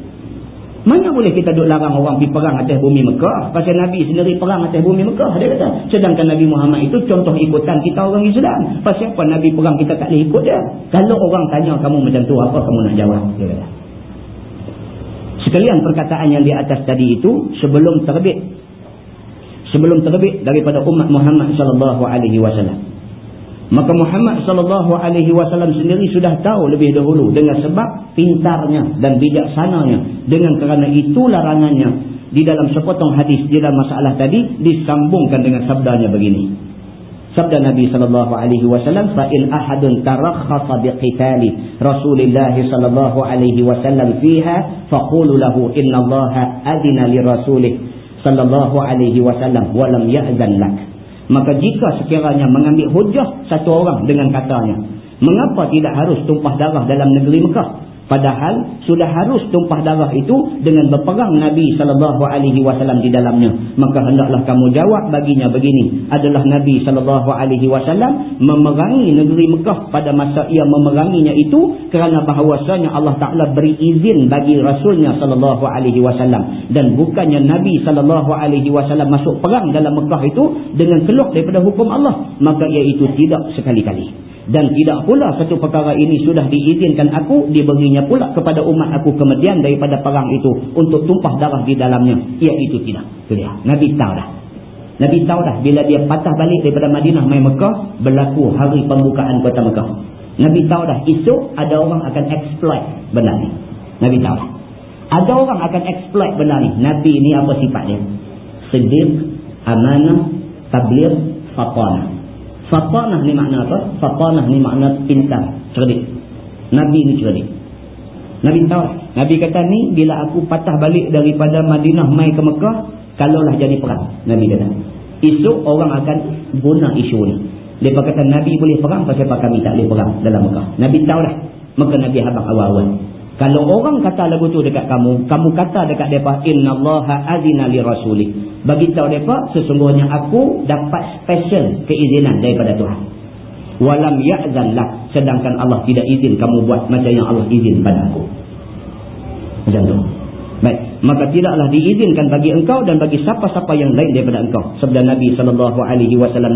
Mana boleh kita duduk larang orang pergi perang atas bumi Mekah? Pasal Nabi sendiri perang atas bumi Mekah. Dia kata. Sedangkan Nabi Muhammad itu contoh ikutan kita orang Islam. Pasal apa Nabi perang kita tak boleh ikut dia? Kalau orang tanya kamu macam tu, apa kamu nak jawab? Dia kata. Sekalian perkataan yang di atas tadi itu, sebelum terbit. Sebelum terbit daripada umat Muhammad sallallahu alaihi wasallam. Maka Muhammad sallallahu alaihi wasallam sendiri sudah tahu lebih dahulu dengan sebab pintarnya dan bijaksananya dengan kerana itu larangannya di dalam sepotong hadis di dalam masalah tadi disambungkan dengan sabdanya begini. Sabda Nabi sallallahu alaihi wasallam fa in ahadun tarakhasa biqitali Rasulillah sallallahu alaihi wasallam fiha faqulu lahu innallaha adina li rasulih sallallahu alaihi wasallam wa lam ya'zan lak. Maka jika sekiranya mengambil hujah satu orang dengan katanya. Mengapa tidak harus tumpah darah dalam negeri Mekah? Padahal sudah harus tumpah darah itu dengan berperang Nabi SAW di dalamnya. Maka hendaklah kamu jawab baginya begini. Adalah Nabi SAW memerangi negeri Mekah pada masa ia memeranginya itu. Kerana bahawasanya Allah Ta'ala beri izin bagi Rasulnya SAW. Dan bukannya Nabi SAW masuk perang dalam Mekah itu dengan keluar daripada hukum Allah. Maka ia itu tidak sekali-kali dan tidak pula satu perkara ini sudah diizinkan aku diberinya pula kepada umat aku kemudian daripada perang itu untuk tumpah darah di dalamnya. Iaitu tidak. Dia. Nabi tahu dah. Nabi tahu dah bila dia patah balik daripada Madinah mai Mekah berlaku hari pembukaan kota Mekah. Nabi tahu dah esok ada orang akan exploit benda ni. Nabi tahu dah. Ada orang akan exploit benda ni. Nabi ni apa sifat dia? Sedih amanah tablir fatanah. Fatanah ni makna apa? Fatanah ni makna pintar, cerdik. Nabi ni cerdik. Nabi tahu. Nabi kata ni bila aku patah balik daripada Madinah mai ke Mekah, kalaulah jadi perang. Nabi kata. Esok orang akan guna isu ni. Dia kata Nabi boleh perang pasal kami tak boleh perang dalam Mekah. Nabi tahu dah. Maka Nabi habang awal-awal. Kalau orang kata lagu tu dekat kamu, kamu kata dekat mereka, Inna allaha azina li rasulih. Bagi tahu mereka, sesungguhnya aku dapat special keizinan daripada Tuhan. Walam ya'zan lah. Sedangkan Allah tidak izin kamu buat macam yang Allah izin pada aku. Macam tu. Baik. Maka tidaklah diizinkan bagi engkau dan bagi siapa-siapa yang lain daripada engkau. Sabda Nabi SAW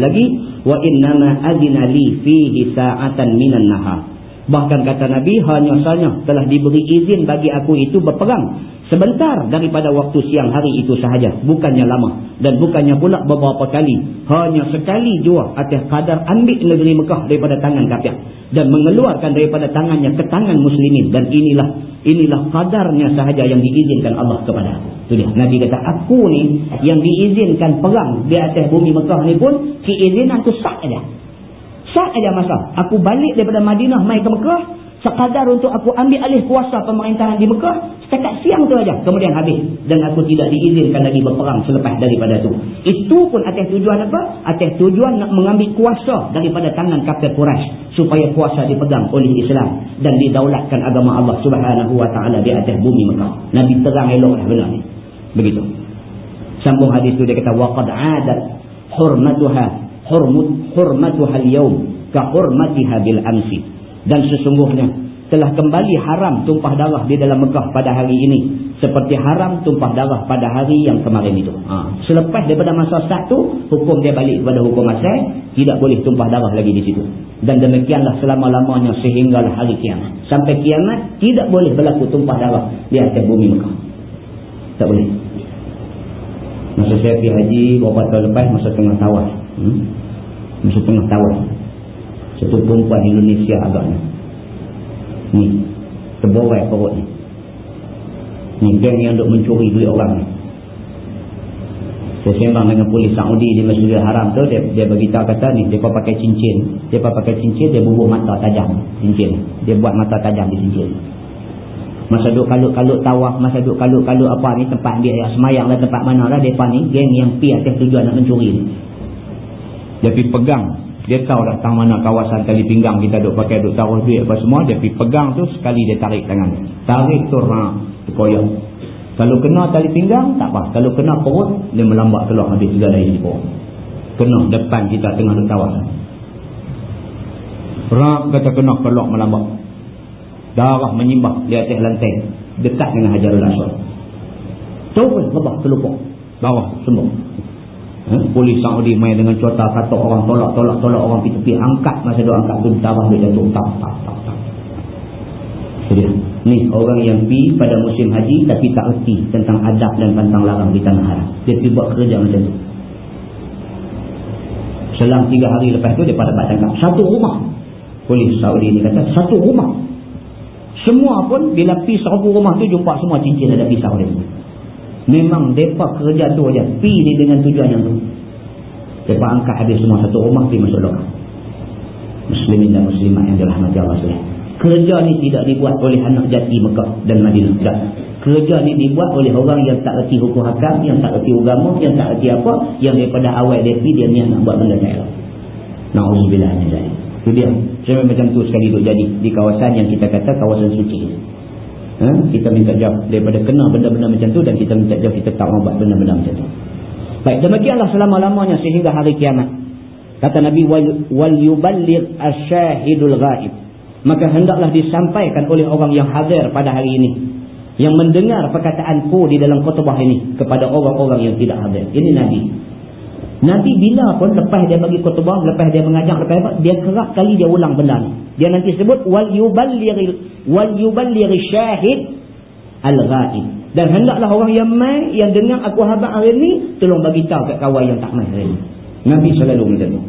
lagi, Wa innama azina li fihi sa'atan minan nahar. Bahkan kata Nabi hanya saja telah diberi izin bagi aku itu berperang sebentar daripada waktu siang hari itu sahaja. Bukannya lama dan bukannya pula beberapa kali. Hanya sekali jua atas kadar ambil negeri Mekah daripada tangan kafir dan mengeluarkan daripada tangannya ke tangan muslimin dan inilah inilah kadarnya sahaja yang diizinkan Allah kepada aku. Dia. Nabi kata aku ni yang diizinkan perang di atas bumi Mekah ni pun keizinan tu sah saja. Sat aja masa. Aku balik daripada Madinah mai ke Mekah. Sekadar untuk aku ambil alih kuasa pemerintahan di Mekah. Setakat siang tu aja, kemudian habis. Dan aku tidak diizinkan lagi berperang selepas daripada itu. Itu pun atas tujuan apa? Atas tujuan nak mengambil kuasa daripada tangan kafir Quraisy supaya kuasa dipegang oleh Islam dan didaulatkan agama Allah Subhanahu wa taala di atas bumi Mekah. Nabi terang eloklah benar ni. Begitu. Sambung hadis tu dia kata waqad adat hurmatuha hurmut hurmatuha al-yawm ka hurmatiha bil amsi. Dan sesungguhnya telah kembali haram tumpah darah di dalam Mekah pada hari ini seperti haram tumpah darah pada hari yang kemarin itu. Ha. selepas daripada masa start tu hukum dia balik kepada hukum asal tidak boleh tumpah darah lagi di situ. Dan demikianlah selama-lamanya sehinggalah hari kiamat. Sampai kiamat tidak boleh berlaku tumpah darah di atas bumi Mekah. Tak boleh. Masa saya pergi haji beberapa tahun lepas masa tengah tawaf hmm? masa tengah tawaf satu perempuan Indonesia agaknya. Ni terborai perut ni. Ni geng yang duk mencuri duit orang ni. Saya sembang dengan polis Saudi di Masjidil Haram tu dia, dia beritahu kata ni dia pakai cincin. Dia pakai cincin dia bubuh mata tajam cincin. Dia buat mata tajam di cincin. Masa duk kalut-kalut tawaf masa duk kalut-kalut apa ni tempat dia yang semayang lah tempat mana lah mereka ni geng yang pi atas tujuan nak mencuri ni dia pergi pegang. Dia tahu dah tang mana kawasan tali pinggang kita duk pakai duk taruh duit apa semua dia pergi pegang tu sekali dia tarik tangan tarik tu rak terkoyak kalau kena tali pinggang tak apa. Kalau kena perut dia melambat keluar habis segala isi perut. Kena depan kita tengah duk kawasan rak kata kena keluar melambat. Darah menyimbah di atas lantai dekat dengan hajarul aswad. Terus lebah terlupa. Bawah sembuh Hmm? Polis Saudi main dengan cuaca kata orang tolak, tolak, tolak orang pergi tepi. Angkat masa dia angkat tu, darah dia jatuh. Tak, tak, tak, tak. Jadi, ni orang yang pergi pada musim haji tapi tak erti tentang adab dan tentang larang di tanah haram. Dia pergi buat kerja macam tu. Selang tiga hari lepas tu, dia pada dapat tangkap. Satu rumah. Polis Saudi ni kata, satu rumah. Semua pun bila pergi satu rumah tu, jumpa semua cincin ada pisau dia. Memang mereka kerja tu aja. Pi ni dengan tujuan yang tu. Mereka angkat habis semua satu rumah pi masuk lokal. Muslimin dan muslimat yang dirahmati Allah SWT. Kerja ni tidak dibuat oleh anak jati Mekah dan Madinah. Tak. Kerja ni dibuat oleh orang yang tak erti hukum hakam, yang tak erti agama, yang tak erti apa, yang daripada awal dia pi dia niat nak buat benda saya. Na'udzubillah. Itu dia. Saya macam tu sekali duduk jadi di kawasan yang kita kata kawasan suci ha? kita minta jauh daripada kena benda-benda macam tu dan kita minta jauh kita tak buat benda-benda macam tu. Baik demikianlah selama-lamanya sehingga hari kiamat. Kata Nabi wal yuballigh asyahidul ghaib. Maka hendaklah disampaikan oleh orang yang hadir pada hari ini yang mendengar perkataanku di dalam khutbah ini kepada orang-orang yang tidak hadir. Ini Nabi Nabi bila pun lepas dia bagi khutbah, lepas dia mengajar, lepas apa, dia kerap kali dia ulang benda ni. Dia nanti sebut wal yuballighi wal yuballighi syahid al-ghaib. Dan hendaklah orang yang mai yang dengar aku habaq hari ni tolong bagi tahu kat kawan yang tak mai hari ni. Nabi selalu macam tu.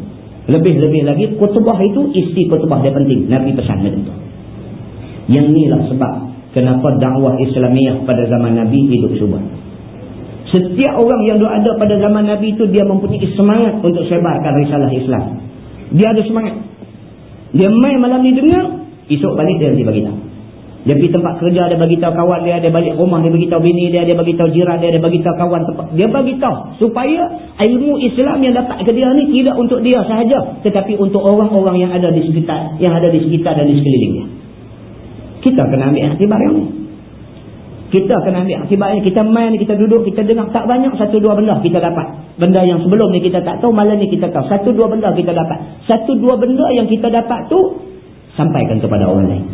Lebih-lebih lagi khutbah itu isi khutbah dia penting. Nabi pesan macam tu. Yang inilah sebab kenapa dakwah Islamiah pada zaman Nabi hidup subah. Setiap orang yang ada pada zaman Nabi itu dia mempunyai semangat untuk sebarkan risalah Islam. Dia ada semangat. Dia main malam ni dengar, esok balik dia nanti beritahu. Dia pergi tempat kerja, dia bagi tahu kawan dia, dia balik rumah, dia bagi tahu bini dia, dia bagi tahu jiran dia, dia bagi tahu kawan tempat. Dia bagi tahu supaya ilmu Islam yang dapat ke dia ni tidak untuk dia sahaja, tetapi untuk orang-orang yang ada di sekitar, yang ada di sekitar dan di sekelilingnya. Kita kena ambil iktibar yang ni. Kita kena ambil akibatnya. Kita main, kita duduk, kita dengar. Tak banyak satu dua benda kita dapat. Benda yang sebelum ni kita tak tahu, malam ni kita tahu. Satu dua benda kita dapat. Satu dua benda yang kita dapat tu, sampaikan kepada orang lain.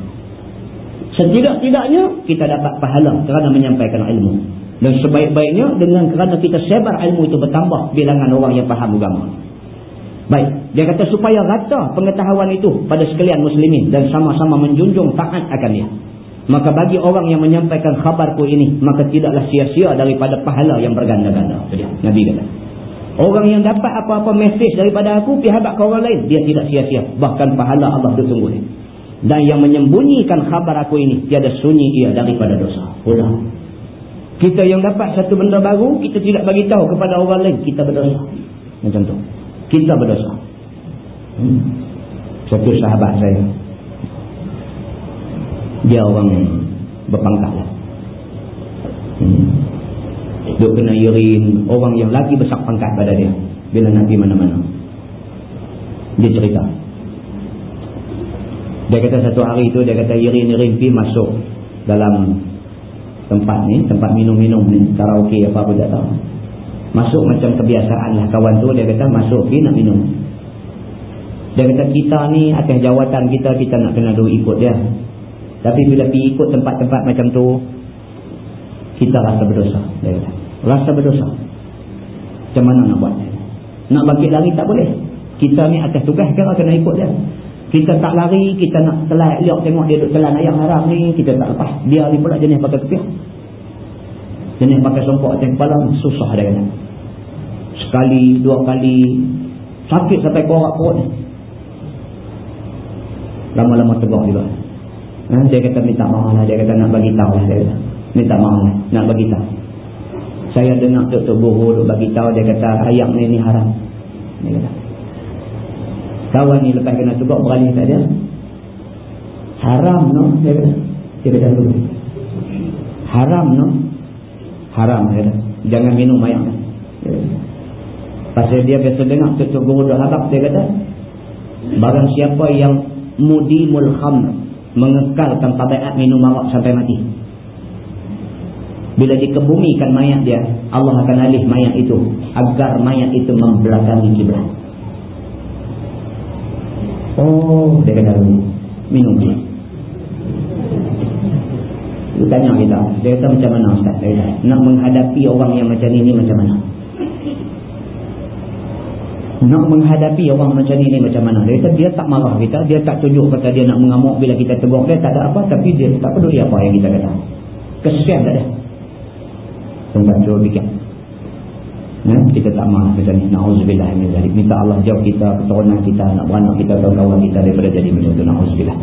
Setidak-tidaknya, kita dapat pahala kerana menyampaikan ilmu. Dan sebaik-baiknya, dengan kerana kita sebar ilmu itu bertambah bilangan orang yang faham agama. Baik, dia kata supaya rata pengetahuan itu pada sekalian muslimin dan sama-sama menjunjung taat akan dia. Maka bagi orang yang menyampaikan khabarku ini, maka tidaklah sia-sia daripada pahala yang berganda-ganda. Nabi kata. Orang yang dapat apa-apa mesej daripada aku, pihak ke orang lain, dia tidak sia-sia. Bahkan pahala Allah itu sungguh. Dan yang menyembunyikan khabar aku ini, tiada sunyi ia daripada dosa. Udah. Kita yang dapat satu benda baru, kita tidak bagi tahu kepada orang lain, kita berdosa. Macam tu. Kita berdosa. Hmm. Satu sahabat saya, dia orang berpangkat lah. hmm. dia kena irin orang yang lagi besar pangkat pada dia bila pergi mana-mana. Dia cerita. Dia kata satu hari tu dia kata irin-irin pergi masuk dalam tempat ni tempat minum-minum ni karaoke apa pun tak tahu. Masuk macam kebiasaan lah kawan tu dia kata masuk pergi nak minum. Dia kata kita ni atas jawatan kita kita nak kena dulu ikut dia tapi bila pergi ikut tempat-tempat macam tu kita rasa berdosa dia kata rasa berdosa macam mana nak buat nak bagi lari tak boleh kita ni atas tugas kira kena ikut dia kita tak lari, kita nak telan lihat tengok dia duduk telan ayam haram ni, kita tak lepas. Dia ni pula jenis pakai kepiah. Jenis pakai sompok atas kepala, susah dia kena. Sekali, dua kali, sakit sampai korak perut ni. Lama-lama tegak juga. Ha? Dia kata minta maaf lah, dia kata nak bagi tahu lah. Dia kata. Minta maaf lah, nak bagi tahu. Saya dengar Dr. Bohor duk bagi tahu, dia kata ayam ni ni haram. Dia kata. Kawan ni lepas kena tugak beralih tak dia. Haram no. Dia kata. Dia kata dulu. Haram no. Haram dia kata. Jangan minum ayam. Pasal dia biasa dengar tutup guru dah harap dia kata. Barang siapa yang mudimul kham mengekalkan tabiat minum arak sampai mati. Bila dikebumikan mayat dia, Allah akan alih mayat itu agar mayat itu membelakangi kiblat. Oh, dia kata minum dia. Dia tanya kita, dia kata macam mana Ustaz? Dia kata, nak menghadapi orang yang macam ini macam mana? Nak menghadapi orang macam ini macam mana? Dia kata dia tak marah kita, dia tak tunjuk kata dia nak mengamuk bila kita tegur dia, tak ada apa tapi dia tak peduli apa yang kita kata. Kesian tak ada. Tunggu cuba bikin. Ya, kita tak mahu kita ni na'udzubillah. Minta Allah jauh kita, keturunan kita, anak beranak kita, kawan-kawan kita daripada jadi macam itu. Na'udzubillah.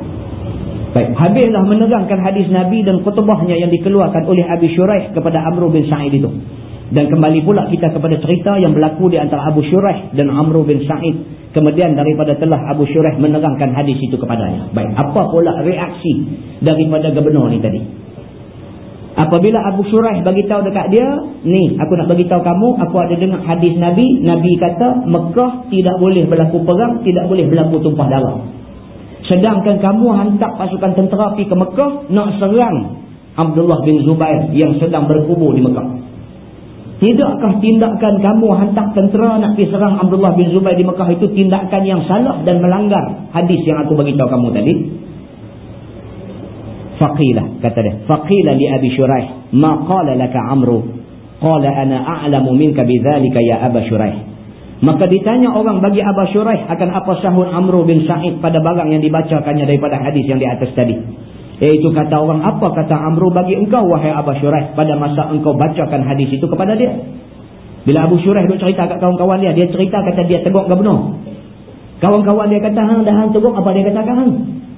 Baik, habislah menerangkan hadis Nabi dan khutbahnya yang dikeluarkan oleh Abi Shuraih kepada Amru bin Sa'id itu. Dan kembali pula kita kepada cerita yang berlaku di antara Abu Shuraih dan Amru bin Sa'id. Kemudian daripada telah Abu Shuraih menerangkan hadis itu kepadanya. Baik, apa pula reaksi daripada gubernur ni tadi? Apabila Abu bagi tahu dekat dia, ni aku nak bagi tahu kamu, aku ada dengar hadis Nabi, Nabi kata Mekah tidak boleh berlaku perang, tidak boleh berlaku tumpah darah. Sedangkan kamu hantar pasukan tentera pergi ke Mekah nak serang Abdullah bin Zubair yang sedang berkubur di Mekah. Tidakkah tindakan kamu hantar tentera nak pergi serang Abdullah bin Zubair di Mekah itu tindakan yang salah dan melanggar hadis yang aku bagi tahu kamu tadi? Faqilah kata dia. Faqilah li Abi Shuraih, "Ma qala laka Amru?" Qala ana a'lamu minka bidzalika ya Aba Shuraih. Maka ditanya orang bagi Aba Shuraih akan apa sahur Amru bin Sa'id pada barang yang dibacakannya daripada hadis yang di atas tadi. Iaitu kata orang apa kata Amru bagi engkau wahai Aba Shuraih pada masa engkau bacakan hadis itu kepada dia. Bila Abu Shuraih duk cerita kat kawan-kawan dia, dia cerita kata dia teguk ke benar. Kawan-kawan dia kata, hang dah hang teguk apa dia katakan hang?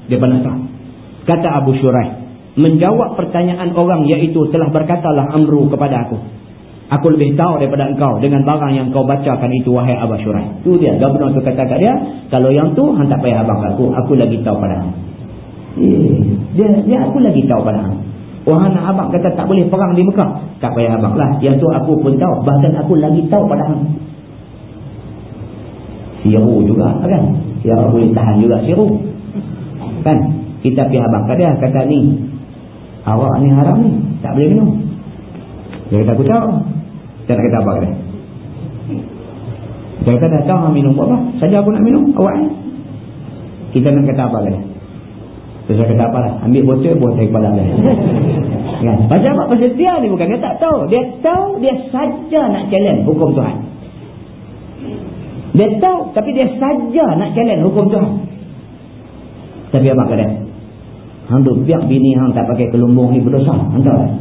Dia penasaran. Kata Abu Shuraih. Menjawab pertanyaan orang iaitu telah berkatalah Amru kepada aku. Aku lebih tahu daripada engkau dengan barang yang kau bacakan itu wahai Abu Shuraih. Itu dia. Gubernur tu kata kat dia. Kalau yang tu hang tak payah abang aku. Aku lagi tahu pada hang. Dia, dia aku lagi tahu pada hang. Orang nak abang kata tak boleh perang di Mekah. Tak payah abang lah. Yang tu aku pun tahu. Bahkan aku lagi tahu pada hang. Siru juga kan. Siru boleh tahan juga siru. Kan? kita pergi abang kat dia kata ni awak ni haram ni tak boleh minum dia kata aku tahu dia nak kata apa kata dia kata dah tahu minum apa saja aku nak minum awak ni kita nak kata apa kata Terus saya kata apa lah ambil botol buat saya kepala dia kan? pasal apa pasal dia ni bukan dia tak tahu dia tahu dia saja nak challenge hukum Tuhan dia tahu tapi dia saja nak challenge hukum Tuhan tapi apa kata Hang duk biak bini hang tak pakai kelumbung ni berdosa. Hang tahu tak?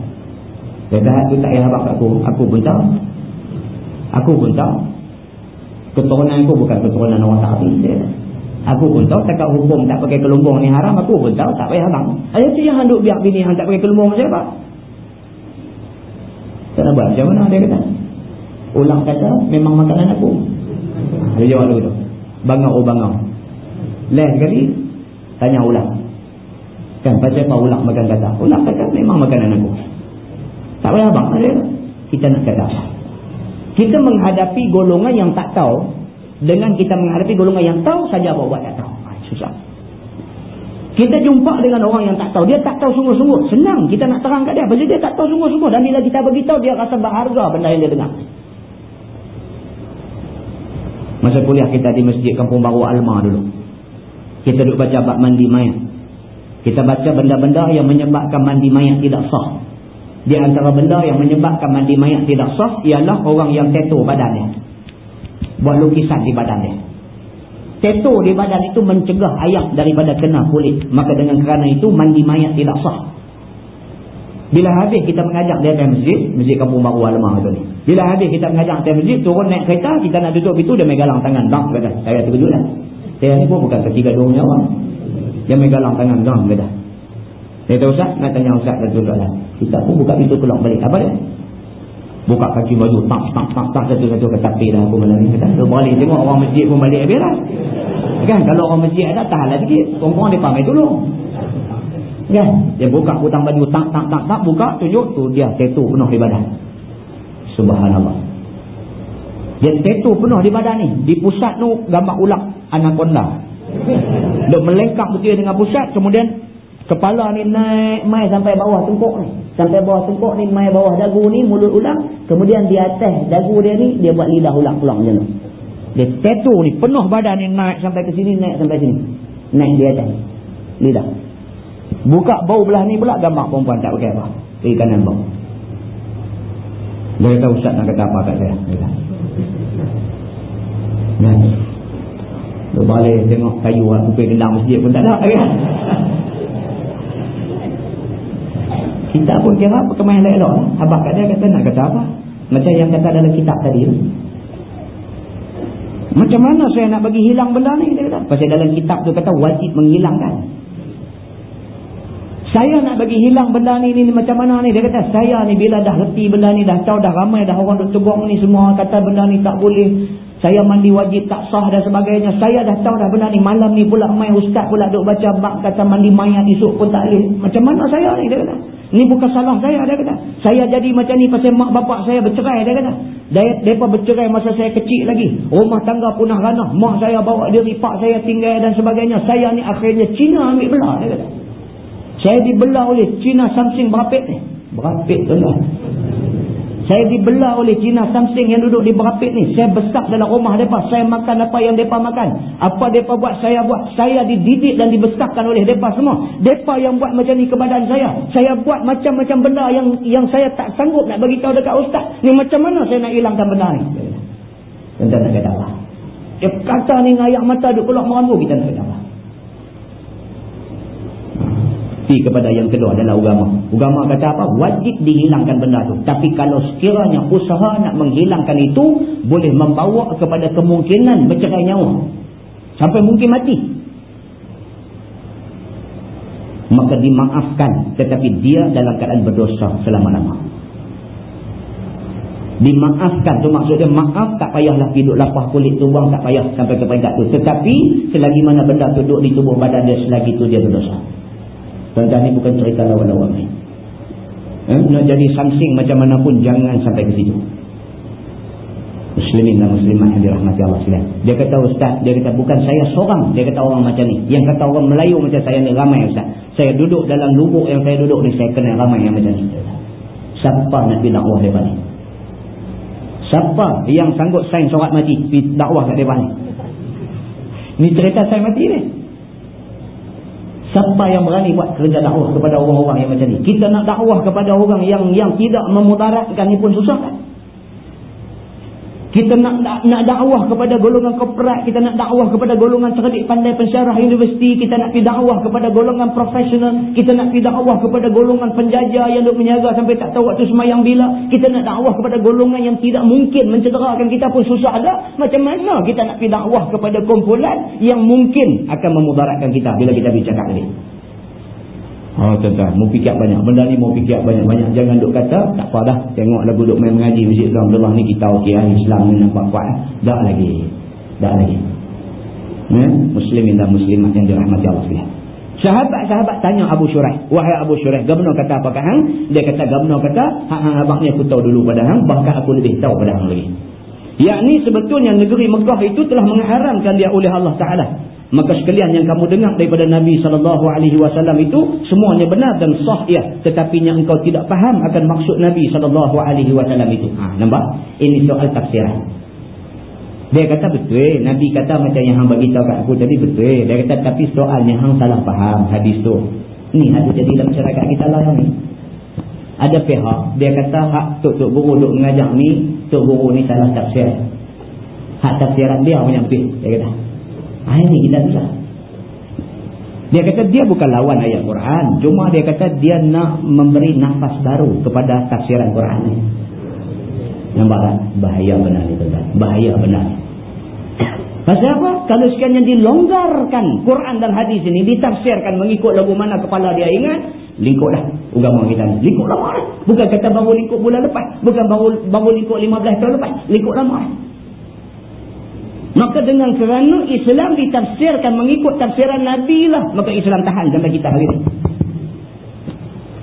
Kata tu tak payah habaq aku. Aku pun tahu. Aku pun tahu. Keturunan aku bukan keturunan orang tak habis. Aku pun tahu cakap hukum tak pakai kelumbung ni haram. Aku pun tahu tak payah habaq. Ayah tu yang hang duk biak bini hang tak pakai kelumbung macam apa? Tak nak buat macam mana dia kata. Ulang kata memang makanan aku. Dia jawab dulu tu. Bangau oh bangau. Lain sekali tanya ulang. Kan baca apa ulang makan kata. Ulang kata memang makanan aku. Tak payah abang. Kita nak kata apa? Kita menghadapi golongan yang tak tahu dengan kita menghadapi golongan yang tahu saja apa buat tak tahu. Ha, susah. Kita jumpa dengan orang yang tak tahu. Dia tak tahu sungguh-sungguh. Senang kita nak terang kat dia. Pasal dia tak tahu sungguh-sungguh. Dan bila kita beritahu, dia rasa berharga benda yang dia dengar. Masa kuliah kita di masjid Kampung Baru Alma dulu. Kita duduk baca bab mandi mayat. Kita baca benda-benda yang menyebabkan mandi mayat tidak sah. Di antara benda yang menyebabkan mandi mayat tidak sah ialah orang yang tetu badannya. Buat lukisan di badan dia. Tetu di badan itu mencegah ayak daripada kena kulit. Maka dengan kerana itu mandi mayat tidak sah. Bila habis kita mengajak dia ke masjid, masjid kampung baru alamah itu ni. Bila habis kita mengajak dia ke masjid, turun naik kereta, kita nak duduk itu, dia megalang tangan. Bang, kata, saya terkejut lah. Saya ni pun bukan ketiga dua orang. Dia megalang tangan, bang, kata. Saya tahu Ustaz, nak tanya Ustaz dan tuan lah. Kita pun buka pintu keluar balik. Apa dia? Buka kaki baju, tak, tak, tak, tak, satu-satu ke tapi dah aku malam ni. Kata, balik tengok orang masjid pun balik habis lah. Kan, kalau orang masjid ada, tahan lah sikit. Orang-orang dia pamai tolong. Kan, dia buka hutang baju, tak, tak, tak, tak, buka, tunjuk, tu dia tetu penuh di badan. Subhanallah. Dia tetu penuh di badan ni. Di pusat tu, gambar ulak anaconda. Duk melengkap betul dengan pusat, kemudian Kepala ni naik mai sampai bawah tengkuk ni. Sampai bawah tengkuk ni mai bawah dagu ni mulut ulang. Kemudian di atas dagu dia ni dia buat lidah ulang pulang macam tu. Dia tetu ni penuh badan ni naik sampai ke sini naik sampai sini. Naik di atas. Lidah. Buka bau belah ni pula gambar perempuan tak pakai apa. Kiri kanan bau. Dia kata ustaz nak kata apa kat saya. Dia Dan dia balik tengok kayu aku pergi gendang masjid pun tak ada. Kita pun kira apa kemahin elok lah. Abah kat dia kata nak kata apa? Macam yang kata dalam kitab tadi tu. Macam mana saya nak bagi hilang benda ni? Dia kata. Pasal dalam kitab tu kata wajib menghilangkan. Saya nak bagi hilang benda ni, ni, ni macam mana ni? Dia kata saya ni bila dah reti benda ni, dah tahu dah ramai dah orang duk tegur ni semua kata benda ni tak boleh. Saya mandi wajib tak sah dan sebagainya. Saya dah tahu dah benda ni. Malam ni pula main ustaz pula duk baca bak kata mandi mayat esok pun tak boleh. Macam mana saya ni? Dia kata. Ini bukan salah saya, dia kata. Saya jadi macam ni pasal mak bapak saya bercerai, dia kata. Mereka bercerai masa saya kecil lagi. Rumah tangga punah ranah. Mak saya bawa diri, pak saya tinggal dan sebagainya. Saya ni akhirnya Cina ambil belah, dia kata. Saya dibelah oleh Cina Samsung berapit ni. Berapit tu lah. Saya dibelah oleh Cina Samsung yang duduk di berapit ni. Saya besar dalam rumah mereka. Saya makan apa yang mereka makan. Apa mereka buat, saya buat. Saya dididik dan dibesarkan oleh mereka semua. Mereka yang buat macam ni ke badan saya. Saya buat macam-macam benda yang yang saya tak sanggup nak bagi tahu dekat ustaz. Ni macam mana saya nak hilangkan benda ni? Tentang nak kata apa? Dia kata ni ngayak mata duduk keluar merambu. Kita nak kata apa? Pergi kepada yang kedua adalah agama. Agama kata apa? Wajib dihilangkan benda tu. Tapi kalau sekiranya usaha nak menghilangkan itu, boleh membawa kepada kemungkinan bercerai nyawa. Sampai mungkin mati. Maka dimaafkan. Tetapi dia dalam keadaan berdosa selama-lama. Dimaafkan tu maksudnya maaf tak payahlah hidup lapah kulit tubuh tak payah sampai ke peringkat tu. Tetapi selagi mana benda tu duduk di tubuh badan dia selagi tu dia berdosa. Tuan-tuan ni bukan cerita lawan-lawan ni. Eh, nak jadi samsing macam mana pun jangan sampai ke situ. Muslimin dan muslimat yang dirahmati Allah sekalian. Dia kata ustaz, dia kata bukan saya seorang, dia kata orang macam ni. Yang kata orang Melayu macam saya ni ramai ustaz. Saya duduk dalam lubuk yang saya duduk ni saya kenal ramai yang macam ni. Siapa nak pergi dakwah depan ni? Siapa yang sanggup sign surat mati pergi dakwah kat depan ni? Ni cerita saya mati ni. Siapa yang berani buat kerja dakwah kepada orang-orang yang macam ni? Kita nak dakwah kepada orang yang yang tidak memudaratkan ni pun susah kan? Kita nak nak dakwah kepada golongan korporat, kita nak dakwah kepada golongan cerdik pandai pensyarah universiti, kita nak pergi dakwah kepada golongan profesional, kita nak pergi dakwah kepada golongan penjajah yang duk menjaga sampai tak tahu waktu semayang bila, kita nak dakwah kepada golongan yang tidak mungkin mencederakan kita pun susah ada. Macam mana kita nak pergi dakwah kepada kumpulan yang mungkin akan memudaratkan kita bila kita bercakap ini? Oh tuan-tuan, mau fikir banyak. Benda ni mau fikir banyak-banyak. Jangan duk kata, tak apa dah. Tengok lagu duk main mengaji masjid Islam. Lelah ni kita okey lah. Islam ni nampak kuat. Tak lagi. Tak lagi. Ya? Muslimin dan muslimat yang dirahmati Allah sekalian. Sahabat-sahabat tanya Abu Syurah. Wahai Abu Syurah, Gabno kata apa hang? Dia kata Gabno kata, hang abang ni aku tahu dulu pada hang, bahkan aku lebih tahu pada hang lagi. Yakni sebetulnya negeri Mekah itu telah mengharamkan dia oleh Allah Taala. Maka sekalian yang kamu dengar daripada Nabi SAW itu semuanya benar dan sah ya. Tetapi yang engkau tidak faham akan maksud Nabi SAW itu. Ha, nampak? Ini soal tafsiran. Dia kata betul. Nabi kata macam yang hang bagi tahu kat aku tadi betul. Dia kata tapi soalnya hang salah faham hadis tu. Ni ada jadi dalam masyarakat kita lah ni. Ada pihak dia kata hak tok-tok guru duk mengajar ni, tok guru ni salah tafsir. Hak tafsiran dia punya betul. Dia kata Ah, ini kita bisa. Dia kata dia bukan lawan ayat Quran. Cuma dia kata dia nak memberi nafas baru kepada tafsiran Quran ini. Nampak tak? Bahaya benar itu kan? Bahaya benar. Pasal apa? Kalau sekian yang dilonggarkan Quran dan hadis ini ditafsirkan mengikut lagu mana kepala dia ingat, lingkuplah agama kita ni. Lingkup lama lah. Bukan kata baru lingkup bulan lepas. Bukan baru, baru lingkup 15 tahun lepas. Lingkup lama lah. Maka dengan kerana Islam ditafsirkan mengikut tafsiran Nabi lah. Maka Islam tahan sampai kita hari ini.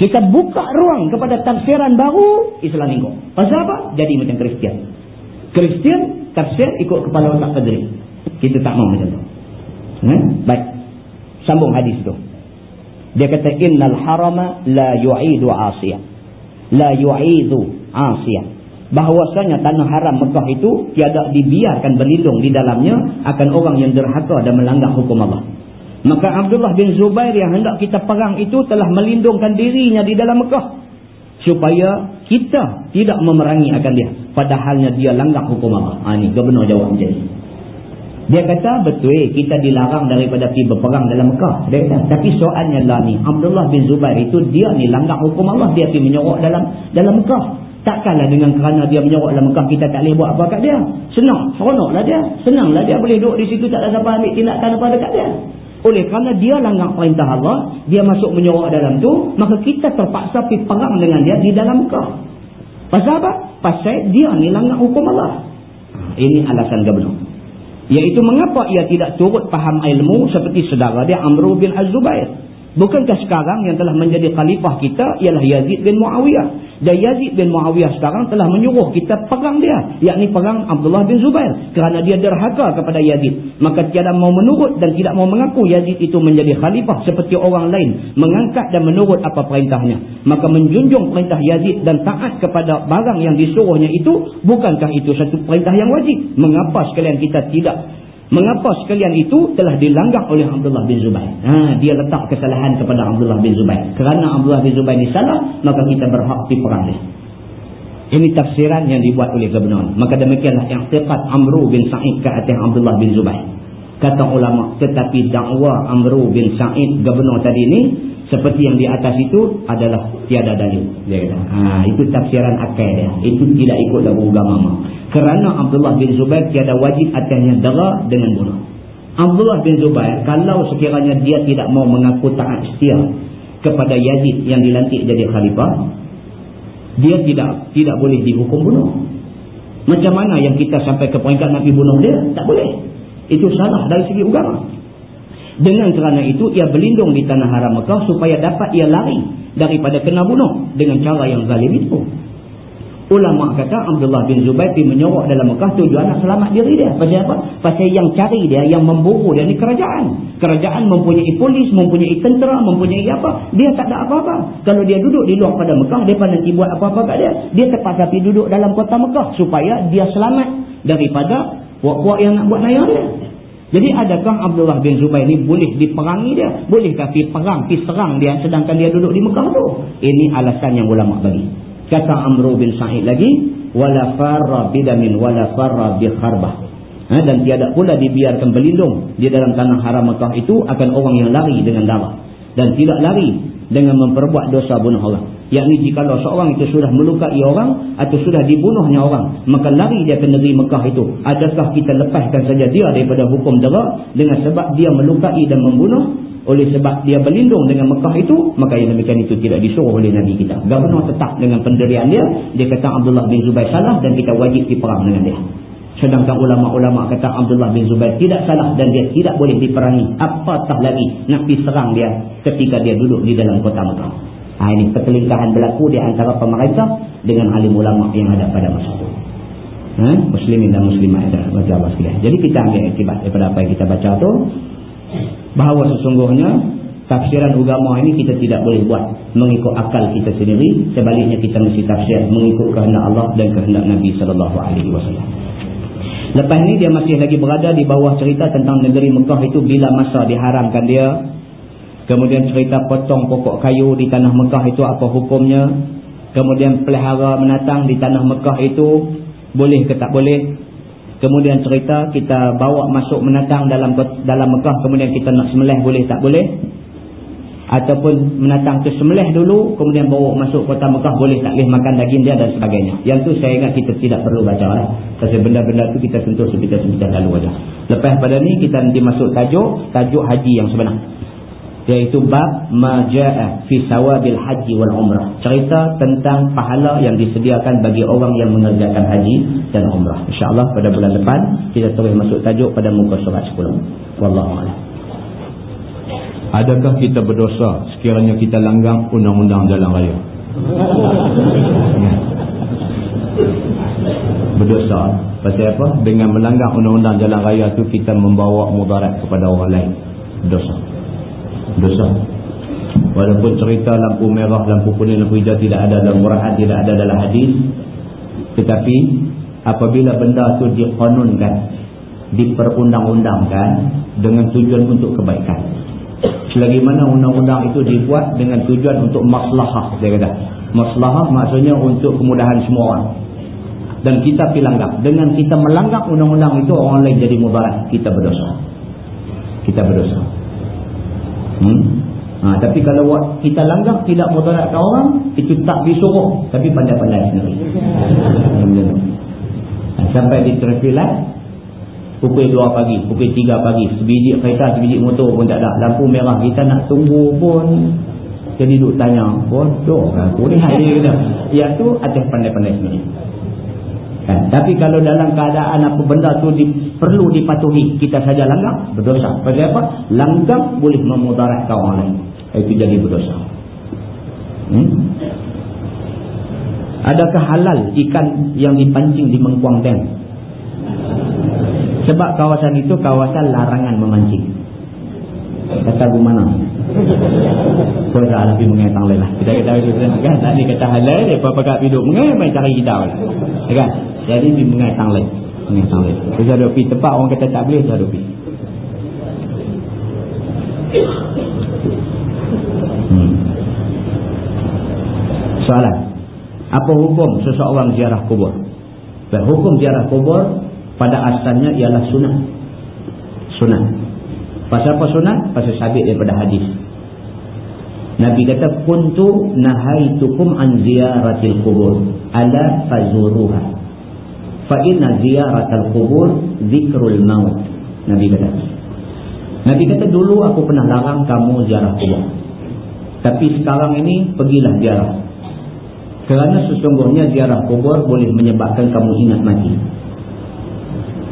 Kita buka ruang kepada tafsiran baru, Islam ikut. Pasal apa? Jadi macam Kristian. Kristian tafsir ikut kepala otak pederi. Kita tak mau macam tu. Hmm? Baik. Sambung hadis tu. Dia kata, Innal harama la yu'idu asiyah. La yu'idu asiyah bahawasanya tanah haram Mekah itu tiada dibiarkan berlindung di dalamnya akan orang yang derhaka dan melanggar hukum Allah. Maka Abdullah bin Zubair yang hendak kita perang itu telah melindungkan dirinya di dalam Mekah supaya kita tidak memerangi akan dia padahalnya dia langgar hukum Allah. Ha ni gubernur jawab macam ni. Dia kata betul kita dilarang daripada pergi berperang dalam Mekah. Dia kata tapi soalnya lah ni Abdullah bin Zubair itu dia ni langgar hukum Allah dia pergi menyorok dalam dalam Mekah. Takkanlah dengan kerana dia menyorok dalam Mekah kita tak boleh buat apa kat dia. Senang. Seronoklah dia. Senanglah dia boleh duduk di situ tak ada siapa ambil tindakan apa dekat dia. Oleh kerana dia langgar perintah Allah, dia masuk menyorok dalam tu, maka kita terpaksa pergi perang dengan dia di dalam Mekah. Pasal apa? Pasal dia ni langgar hukum Allah. Ini alasan gubernur. Iaitu mengapa ia tidak turut faham ilmu seperti saudara dia Amru bin Az-Zubair. Bukankah sekarang yang telah menjadi khalifah kita ialah Yazid bin Muawiyah. Dan Yazid bin Muawiyah sekarang telah menyuruh kita perang dia. Yakni perang Abdullah bin Zubair. Kerana dia derhaka kepada Yazid. Maka tiada mau menurut dan tidak mau mengaku Yazid itu menjadi khalifah seperti orang lain. Mengangkat dan menurut apa perintahnya. Maka menjunjung perintah Yazid dan taat kepada barang yang disuruhnya itu. Bukankah itu satu perintah yang wajib? Mengapa sekalian kita tidak Mengapa sekalian itu telah dilanggar oleh Abdullah bin Zubair? Ha, dia letak kesalahan kepada Abdullah bin Zubair. Kerana Abdullah bin Zubair ini salah, maka kita berhak di perang dia. Ini tafsiran yang dibuat oleh gubernur. Maka demikianlah yang tepat Amru bin Sa'id ke atas Abdullah bin Zubair. Kata ulama, tetapi dakwah Amru bin Sa'id gubernur tadi ini seperti yang di atas itu adalah tiada dalil. Dia kata, ha, itu tafsiran akal dia. Itu tidak ikut dalam agama. Kerana Abdullah bin Zubair tiada wajib atasnya dara dengan bunuh. Abdullah bin Zubair kalau sekiranya dia tidak mau mengaku taat setia kepada Yazid yang dilantik jadi khalifah, dia tidak tidak boleh dihukum bunuh. Macam mana yang kita sampai ke peringkat Nabi bunuh dia? Tak boleh. Itu salah dari segi agama. Dengan kerana itu ia berlindung di tanah haram Mekah supaya dapat ia lari daripada kena bunuh dengan cara yang zalim itu. Ulama kata Abdullah bin pergi menyorok dalam Mekah tujuan nak selamat diri dia. Pasal apa? Pasal yang cari dia, yang memburu dia ni kerajaan. Kerajaan mempunyai polis, mempunyai tentera, mempunyai apa. Dia tak ada apa-apa. Kalau dia duduk di luar pada Mekah, dia nanti buat apa-apa kat dia. Dia terpaksa pergi duduk dalam kota Mekah supaya dia selamat daripada puak-puak yang nak buat nayar dia. Jadi adakah Abdullah bin Zubair ni boleh diperangi dia? Bolehkah pergi perang, pergi serang dia sedangkan dia duduk di Mekah tu? Ini alasan yang ulama bagi. Kata Amru bin Sa'id lagi, wala farra bidamin wala farra bi kharbah. Ha, dan tiada pula dibiarkan berlindung di dalam tanah haram Mekah itu akan orang yang lari dengan darah dan tidak lari dengan memperbuat dosa bunuh orang. Yakni jika seorang itu sudah melukai orang atau sudah dibunuhnya orang, maka lari dia ke negeri Mekah itu. Adakah kita lepaskan saja dia daripada hukum dera dengan sebab dia melukai dan membunuh oleh sebab dia berlindung dengan Mekah itu maka yang demikian itu tidak disuruh oleh Nabi kita Gubernur tetap dengan pendirian dia dia kata Abdullah bin Zubair salah dan kita wajib diperang dengan dia Sedangkan ulama-ulama kata Abdullah bin Zubair tidak salah dan dia tidak boleh diperangi. Apatah lagi nak diserang dia ketika dia duduk di dalam kota Mekah. Ha, ini perkelingkahan berlaku di antara pemerintah dengan alim ulama yang ada pada masa itu. Ha? Muslimin dan muslimat ada Allah sekalian. Jadi kita ambil akibat daripada apa yang kita baca tu bahawa sesungguhnya tafsiran agama ini kita tidak boleh buat mengikut akal kita sendiri sebaliknya kita mesti tafsir mengikut kehendak Allah dan kehendak Nabi sallallahu alaihi wasallam. Lepas ni dia masih lagi berada di bawah cerita tentang negeri Mekah itu bila masa diharamkan dia. Kemudian cerita potong pokok kayu di tanah Mekah itu apa hukumnya. Kemudian pelihara menatang di tanah Mekah itu boleh ke tak boleh. Kemudian cerita kita bawa masuk menatang dalam dalam Mekah kemudian kita nak semelih boleh tak boleh ataupun menatang tu semelih dulu kemudian bawa masuk kota Mekah boleh tak boleh makan daging dia dan sebagainya yang tu saya ingat kita tidak perlu baca lah sebab benda-benda tu kita sentuh sebitar-sebitar lalu aja. lepas pada ni kita nanti masuk tajuk tajuk haji yang sebenar iaitu bab maja'a fi sawabil haji wal umrah cerita tentang pahala yang disediakan bagi orang yang mengerjakan haji dan umrah insyaAllah pada bulan depan kita terus masuk tajuk pada muka surat 10 Wallahu'alaikum Adakah kita berdosa sekiranya kita langgang undang-undang jalan raya? Ya. Berdosa. Pasal apa? Dengan melanggar undang-undang jalan raya tu kita membawa mudarat kepada orang lain. Dosa. Dosa. Walaupun cerita lampu merah, lampu kuning, lampu hijau tidak ada dalam murahat, tidak ada dalam hadis. Tetapi apabila benda tu dikonunkan, diperundang-undangkan dengan tujuan untuk kebaikan. Selagi mana undang-undang itu dibuat dengan tujuan untuk maslahah saya kata. Maslahah maksudnya untuk kemudahan semua orang. Dan kita pilanggar dengan kita melanggar undang-undang itu orang lain jadi mudarat kita berdosa. Kita berdosa hmm? ha, tapi kalau kita langgar tidak mudarat ke orang itu tak disuruh tapi pandai-pandai sendiri ha, sampai di traffic pukul 2 pagi, pukul 3 pagi, sebiji kereta, sebiji motor pun tak ada. Lampu merah kita nak tunggu pun jadi duk tanya, bodoh aku ni hari kena. Yang tu atas pandai-pandai sendiri. Kan? Tapi kalau dalam keadaan apa benda tu di, perlu dipatuhi, kita saja langgar, berdosa. Pasal apa? Langgar boleh memudaratkan orang lain. Itu jadi berdosa. Hmm? Adakah halal ikan yang dipancing di mengkuang dam? Sebab kawasan itu kawasan larangan memancing. Kata mana? Kau tak lebih mengaitang lah. Kita kata kan. Tak ni kata halal. Dia apa kat hidup. Mengai main cari hidau lah. Kan? Jadi dia mengaitang lah. Mengaitang lah. Kita ada pergi tempat orang kata tak boleh. Kita ada pergi. Hmm. Soalan. Apa hukum seseorang ziarah kubur? Baik, hukum ziarah kubur pada asalnya ialah sunat sunat pasal apa sunat? pasal sabit daripada hadis. Nabi kata kuntu nahaitukum an ziyaratil kubur ala fazuruha. Fa inna ziyaratal kubur zikrul maut. Nabi kata. Nabi kata dulu aku pernah larang kamu ziarah kubur. Tapi sekarang ini pergilah ziarah. Kerana sesungguhnya ziarah kubur boleh menyebabkan kamu ingat mati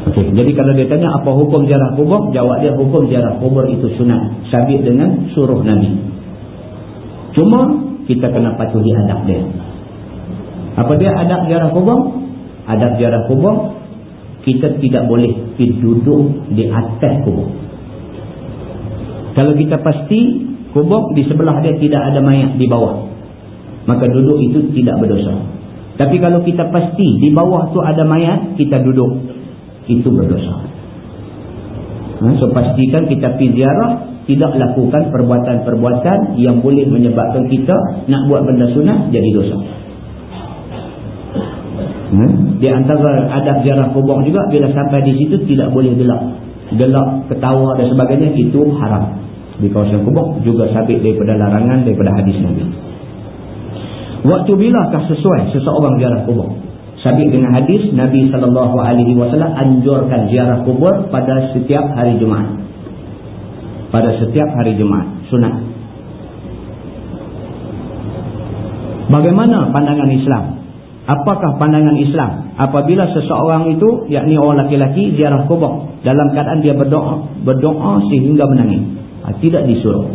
Okay. Jadi kalau dia tanya apa hukum ziarah kubur, jawab dia hukum ziarah kubur itu sunat. Sabit dengan suruh Nabi. Cuma kita kena patuhi adab dia. Apa dia adab ziarah kubur? Adab ziarah kubur, kita tidak boleh duduk di atas kubur. Kalau kita pasti kubur di sebelah dia tidak ada mayat di bawah. Maka duduk itu tidak berdosa. Tapi kalau kita pasti di bawah tu ada mayat, kita duduk itu berdosa. Ha, so pastikan kita pergi ziarah tidak lakukan perbuatan-perbuatan yang boleh menyebabkan kita nak buat benda sunat jadi dosa. Ha? Di antara adab ziarah kubur juga bila sampai di situ tidak boleh gelak. Gelak, ketawa dan sebagainya itu haram. Di kawasan kubur juga sabit daripada larangan daripada hadis Nabi. Waktu bilakah sesuai seseorang ziarah kubur? Sabit dengan hadis Nabi wasallam anjurkan ziarah kubur pada setiap hari Jumaat. Pada setiap hari Jumaat, sunat. Bagaimana pandangan Islam apakah pandangan Islam apabila seseorang itu yakni orang laki-laki ziarah kubur dalam keadaan dia berdoa berdoa sehingga menangis ha, tidak disuruh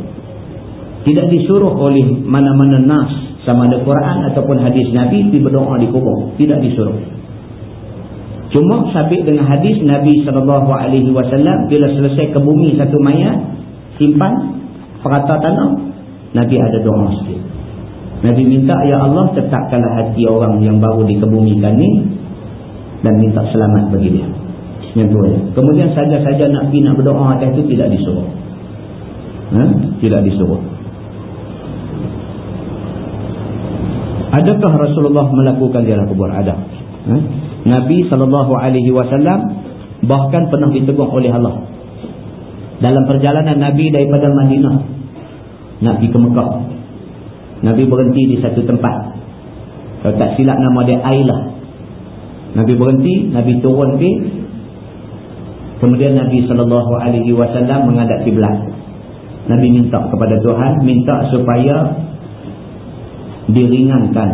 tidak disuruh oleh mana-mana nas sama ada Quran ataupun hadis Nabi pergi berdoa di kubur tidak disuruh cuma sabit dengan hadis Nabi SAW bila selesai ke bumi satu mayat simpan perata tanah Nabi ada doa sikit Nabi minta, Ya Allah tetapkanlah hati orang yang baru dikebumikan ni dan minta selamat bagi dia. Yang tu ya. Kemudian saja-saja nak pergi nak berdoa atas itu tidak disuruh. Ha? Tidak disuruh. Adakah Rasulullah melakukan ziarah kubur? Ada. Ha? Nabi SAW bahkan pernah ditegur oleh Allah. Dalam perjalanan Nabi daripada Madinah nak pergi ke Mekah. Nabi berhenti di satu tempat. Kalau tak silap nama dia Ailah. Nabi berhenti, Nabi turun pergi. Kemudian Nabi SAW menghadap kiblat. Nabi minta kepada Tuhan, minta supaya diringankan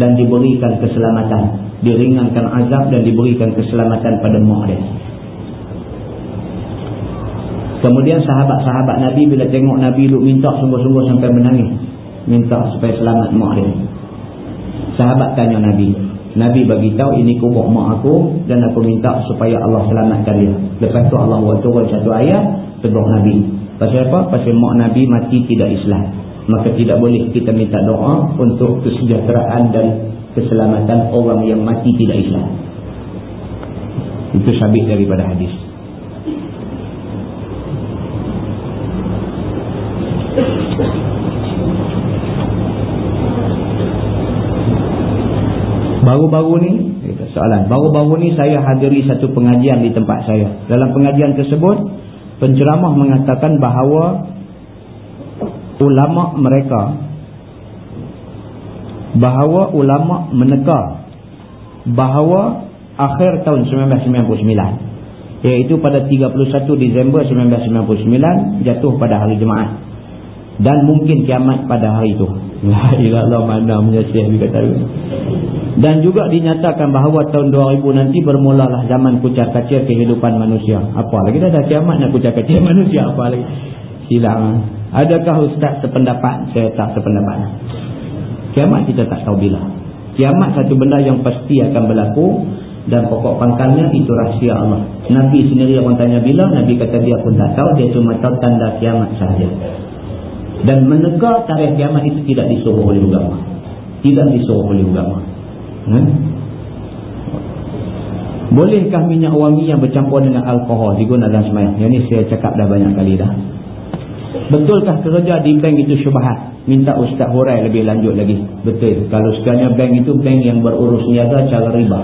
dan diberikan keselamatan. Diringankan azab dan diberikan keselamatan pada mu'adah. Kemudian sahabat-sahabat Nabi bila tengok Nabi duk minta sungguh-sungguh sampai menangis minta supaya selamat mak dia sahabat tanya Nabi Nabi bagi tahu ini kubur mak aku dan aku minta supaya Allah selamatkan dia lepas tu Allah turun satu ayat tegur Nabi pasal apa? pasal mak Nabi mati tidak Islam maka tidak boleh kita minta doa untuk kesejahteraan dan keselamatan orang yang mati tidak Islam itu sabit daripada hadis Baru-baru ni, soalan. Baru-baru ni saya hadiri satu pengajian di tempat saya. Dalam pengajian tersebut, penceramah mengatakan bahawa ulama mereka bahawa ulama meneka bahawa akhir tahun 1999 iaitu pada 31 Disember 1999 jatuh pada hari Jumaat dan mungkin kiamat pada hari itu. La ilallah mana dia kata. Dan juga dinyatakan bahawa tahun 2000 nanti bermulalah zaman kucar kacir kehidupan manusia. Apa lagi dah kiamat nak kucar kacir manusia apa lagi? Silang. Adakah ustaz sependapat? Saya tak sependapat. Kiamat kita tak tahu bila. Kiamat satu benda yang pasti akan berlaku dan pokok pangkalnya itu rahsia Allah. Nabi sendiri orang tanya bila, Nabi kata dia pun tak tahu, dia cuma tahu tanda kiamat sahaja. Dan menegak tarikh kiamat itu tidak disuruh oleh agama. Tidak disuruh oleh agama. Hmm? Bolehkah minyak wangi yang bercampur dengan alkohol digunakan dalam semayang? Yang ini saya cakap dah banyak kali dah. Betulkah kerja di bank itu syubahat? Minta Ustaz Hurai lebih lanjut lagi. Betul. Kalau sekalian bank itu bank yang berurus niaga cara riba.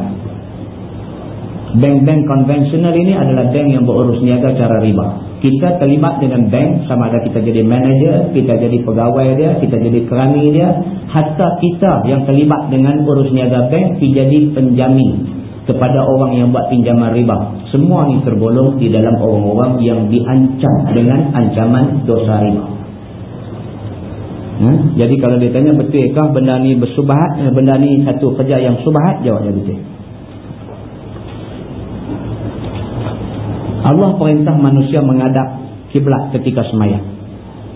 Bank-bank konvensional ini adalah bank yang berurus niaga cara riba. Kita terlibat dengan bank sama ada kita jadi manager, kita jadi pegawai dia, kita jadi kerani dia. Hatta kita yang terlibat dengan urus niaga bank, kita jadi penjamin kepada orang yang buat pinjaman riba. Semua ini tergolong di dalam orang-orang yang diancam dengan ancaman dosa riba. Hmm? Jadi kalau dia tanya betulkah benda ni bersubahat, benda ni satu kerja yang subahat, jawabnya betul. Allah perintah manusia mengadap kiblat ketika semayang.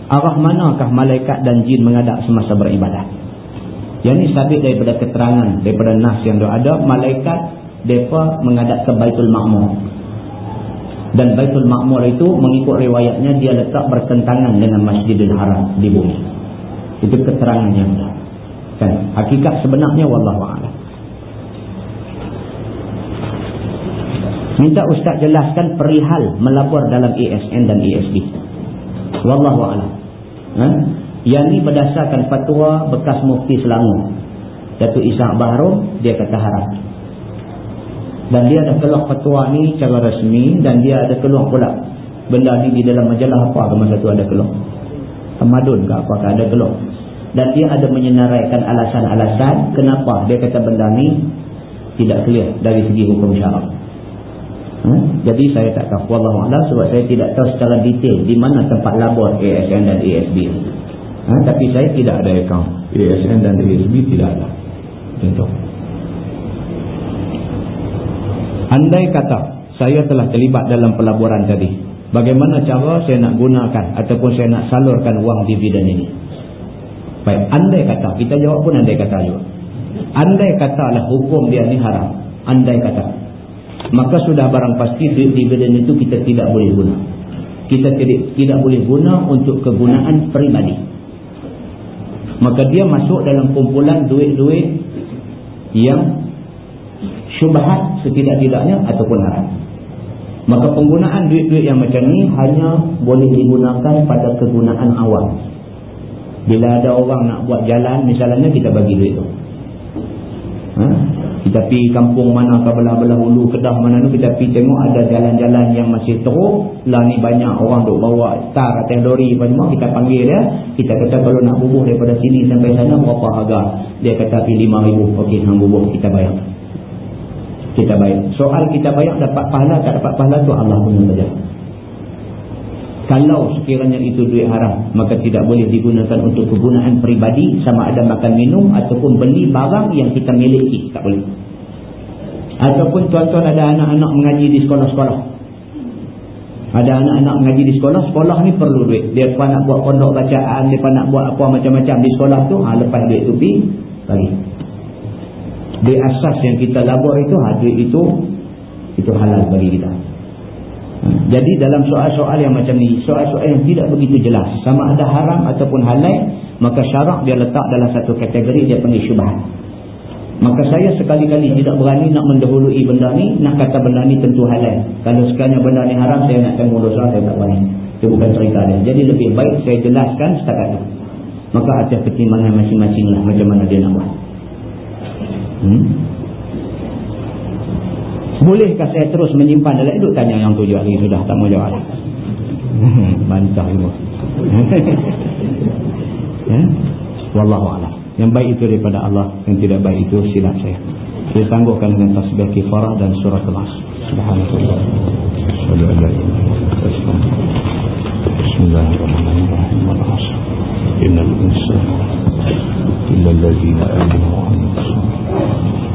Arah manakah malaikat dan jin mengadap semasa beribadah? Yang ini sabit daripada keterangan, daripada nas yang ada, malaikat mereka mengadap ke Baitul Ma'mur. Dan Baitul Ma'mur itu mengikut riwayatnya dia letak bertentangan dengan Masjidil Haram di bumi. Itu keterangan yang ada. Kan? Hakikat sebenarnya Wallahu'alam. Minta ustaz jelaskan perihal melapor dalam ASN dan ASB. Wallahu a'lam. Ha? Yang ini berdasarkan fatwa bekas mufti Selangor. Datuk Ishak Bahru dia kata haram. Dan dia ada keluar fatwa ni secara resmi dan dia ada keluar pula benda ni di dalam majalah apa masa tu ada keluar. Tamadun ke apa ada keluar. Dan dia ada menyenaraikan alasan-alasan kenapa dia kata benda ni tidak clear dari segi hukum syarak. Hmm? Jadi saya tak tahu Allah sebab saya tidak tahu secara detail di mana tempat labor ASN dan ASB. Ha? Tapi saya tidak ada account ASN dan ASB tidak ada. contoh andai kata saya telah terlibat dalam pelaburan tadi bagaimana cara saya nak gunakan ataupun saya nak salurkan wang dividen ini? Baik andai kata kita jawab pun andai kata juga. Andai katalah hukum dia ni haram andai kata. Maka sudah barang pasti dividen itu kita tidak boleh guna. Kita tidak, tidak boleh guna untuk kegunaan peribadi. Maka dia masuk dalam kumpulan duit-duit yang syubhat setidak-tidaknya ataupun haram. Maka penggunaan duit-duit yang macam ni hanya boleh digunakan pada kegunaan awam. Bila ada orang nak buat jalan misalnya kita bagi duit tu. Ha? kita pergi kampung mana ke belah-belah hulu kedah mana tu kita pergi tengok ada jalan-jalan yang masih teruk. Lah ni banyak orang duk bawa tar atas lori apa semua kita panggil dia. Kita kata kalau nak bubuh daripada sini sampai sana berapa harga? Dia kata pergi RM5,000 ok hang bubuh kita bayar kita bayar. Soal kita bayar dapat pahala tak dapat pahala tu Allah punya saja kalau sekiranya itu duit haram maka tidak boleh digunakan untuk kegunaan peribadi sama ada makan minum ataupun beli barang yang kita miliki tak boleh. Ataupun tuan-tuan ada anak-anak mengaji di sekolah-sekolah. Ada anak-anak mengaji di sekolah sekolah ni perlu duit. Dia pun nak buat pondok bacaan dia pun nak buat apa macam-macam di sekolah tu ha, lepas duit tu pergi bagi di asas yang kita labur itu ha, duit itu itu halal bagi kita jadi dalam soal-soal yang macam ni, soal-soal yang tidak begitu jelas, sama ada haram ataupun halal, maka syarak dia letak dalam satu kategori dia panggil syubhat. Maka saya sekali-kali tidak berani nak mendahului benda ni, nak kata benda ni tentu halal. Kalau sekalian benda ni haram, saya nak tanggung dosa, saya tak berani. Itu bukan cerita dia. Jadi lebih baik saya jelaskan setakat itu. Maka ada pertimbangan masing-masing lah macam mana dia nak buat. Hmm? Bolehkah saya terus menyimpan dalam itu? Tanya yang tujuh hari sudah tak mau jawab. Bantah semua. ya? Wallahu'alam. Yang baik itu daripada Allah. Yang tidak baik itu silap saya. Saya tangguhkan dengan tasbih kifarah dan surah kemas. Subhanallah. Bismillahirrahmanirrahim. Innal insan illa allazina amanu wa amilu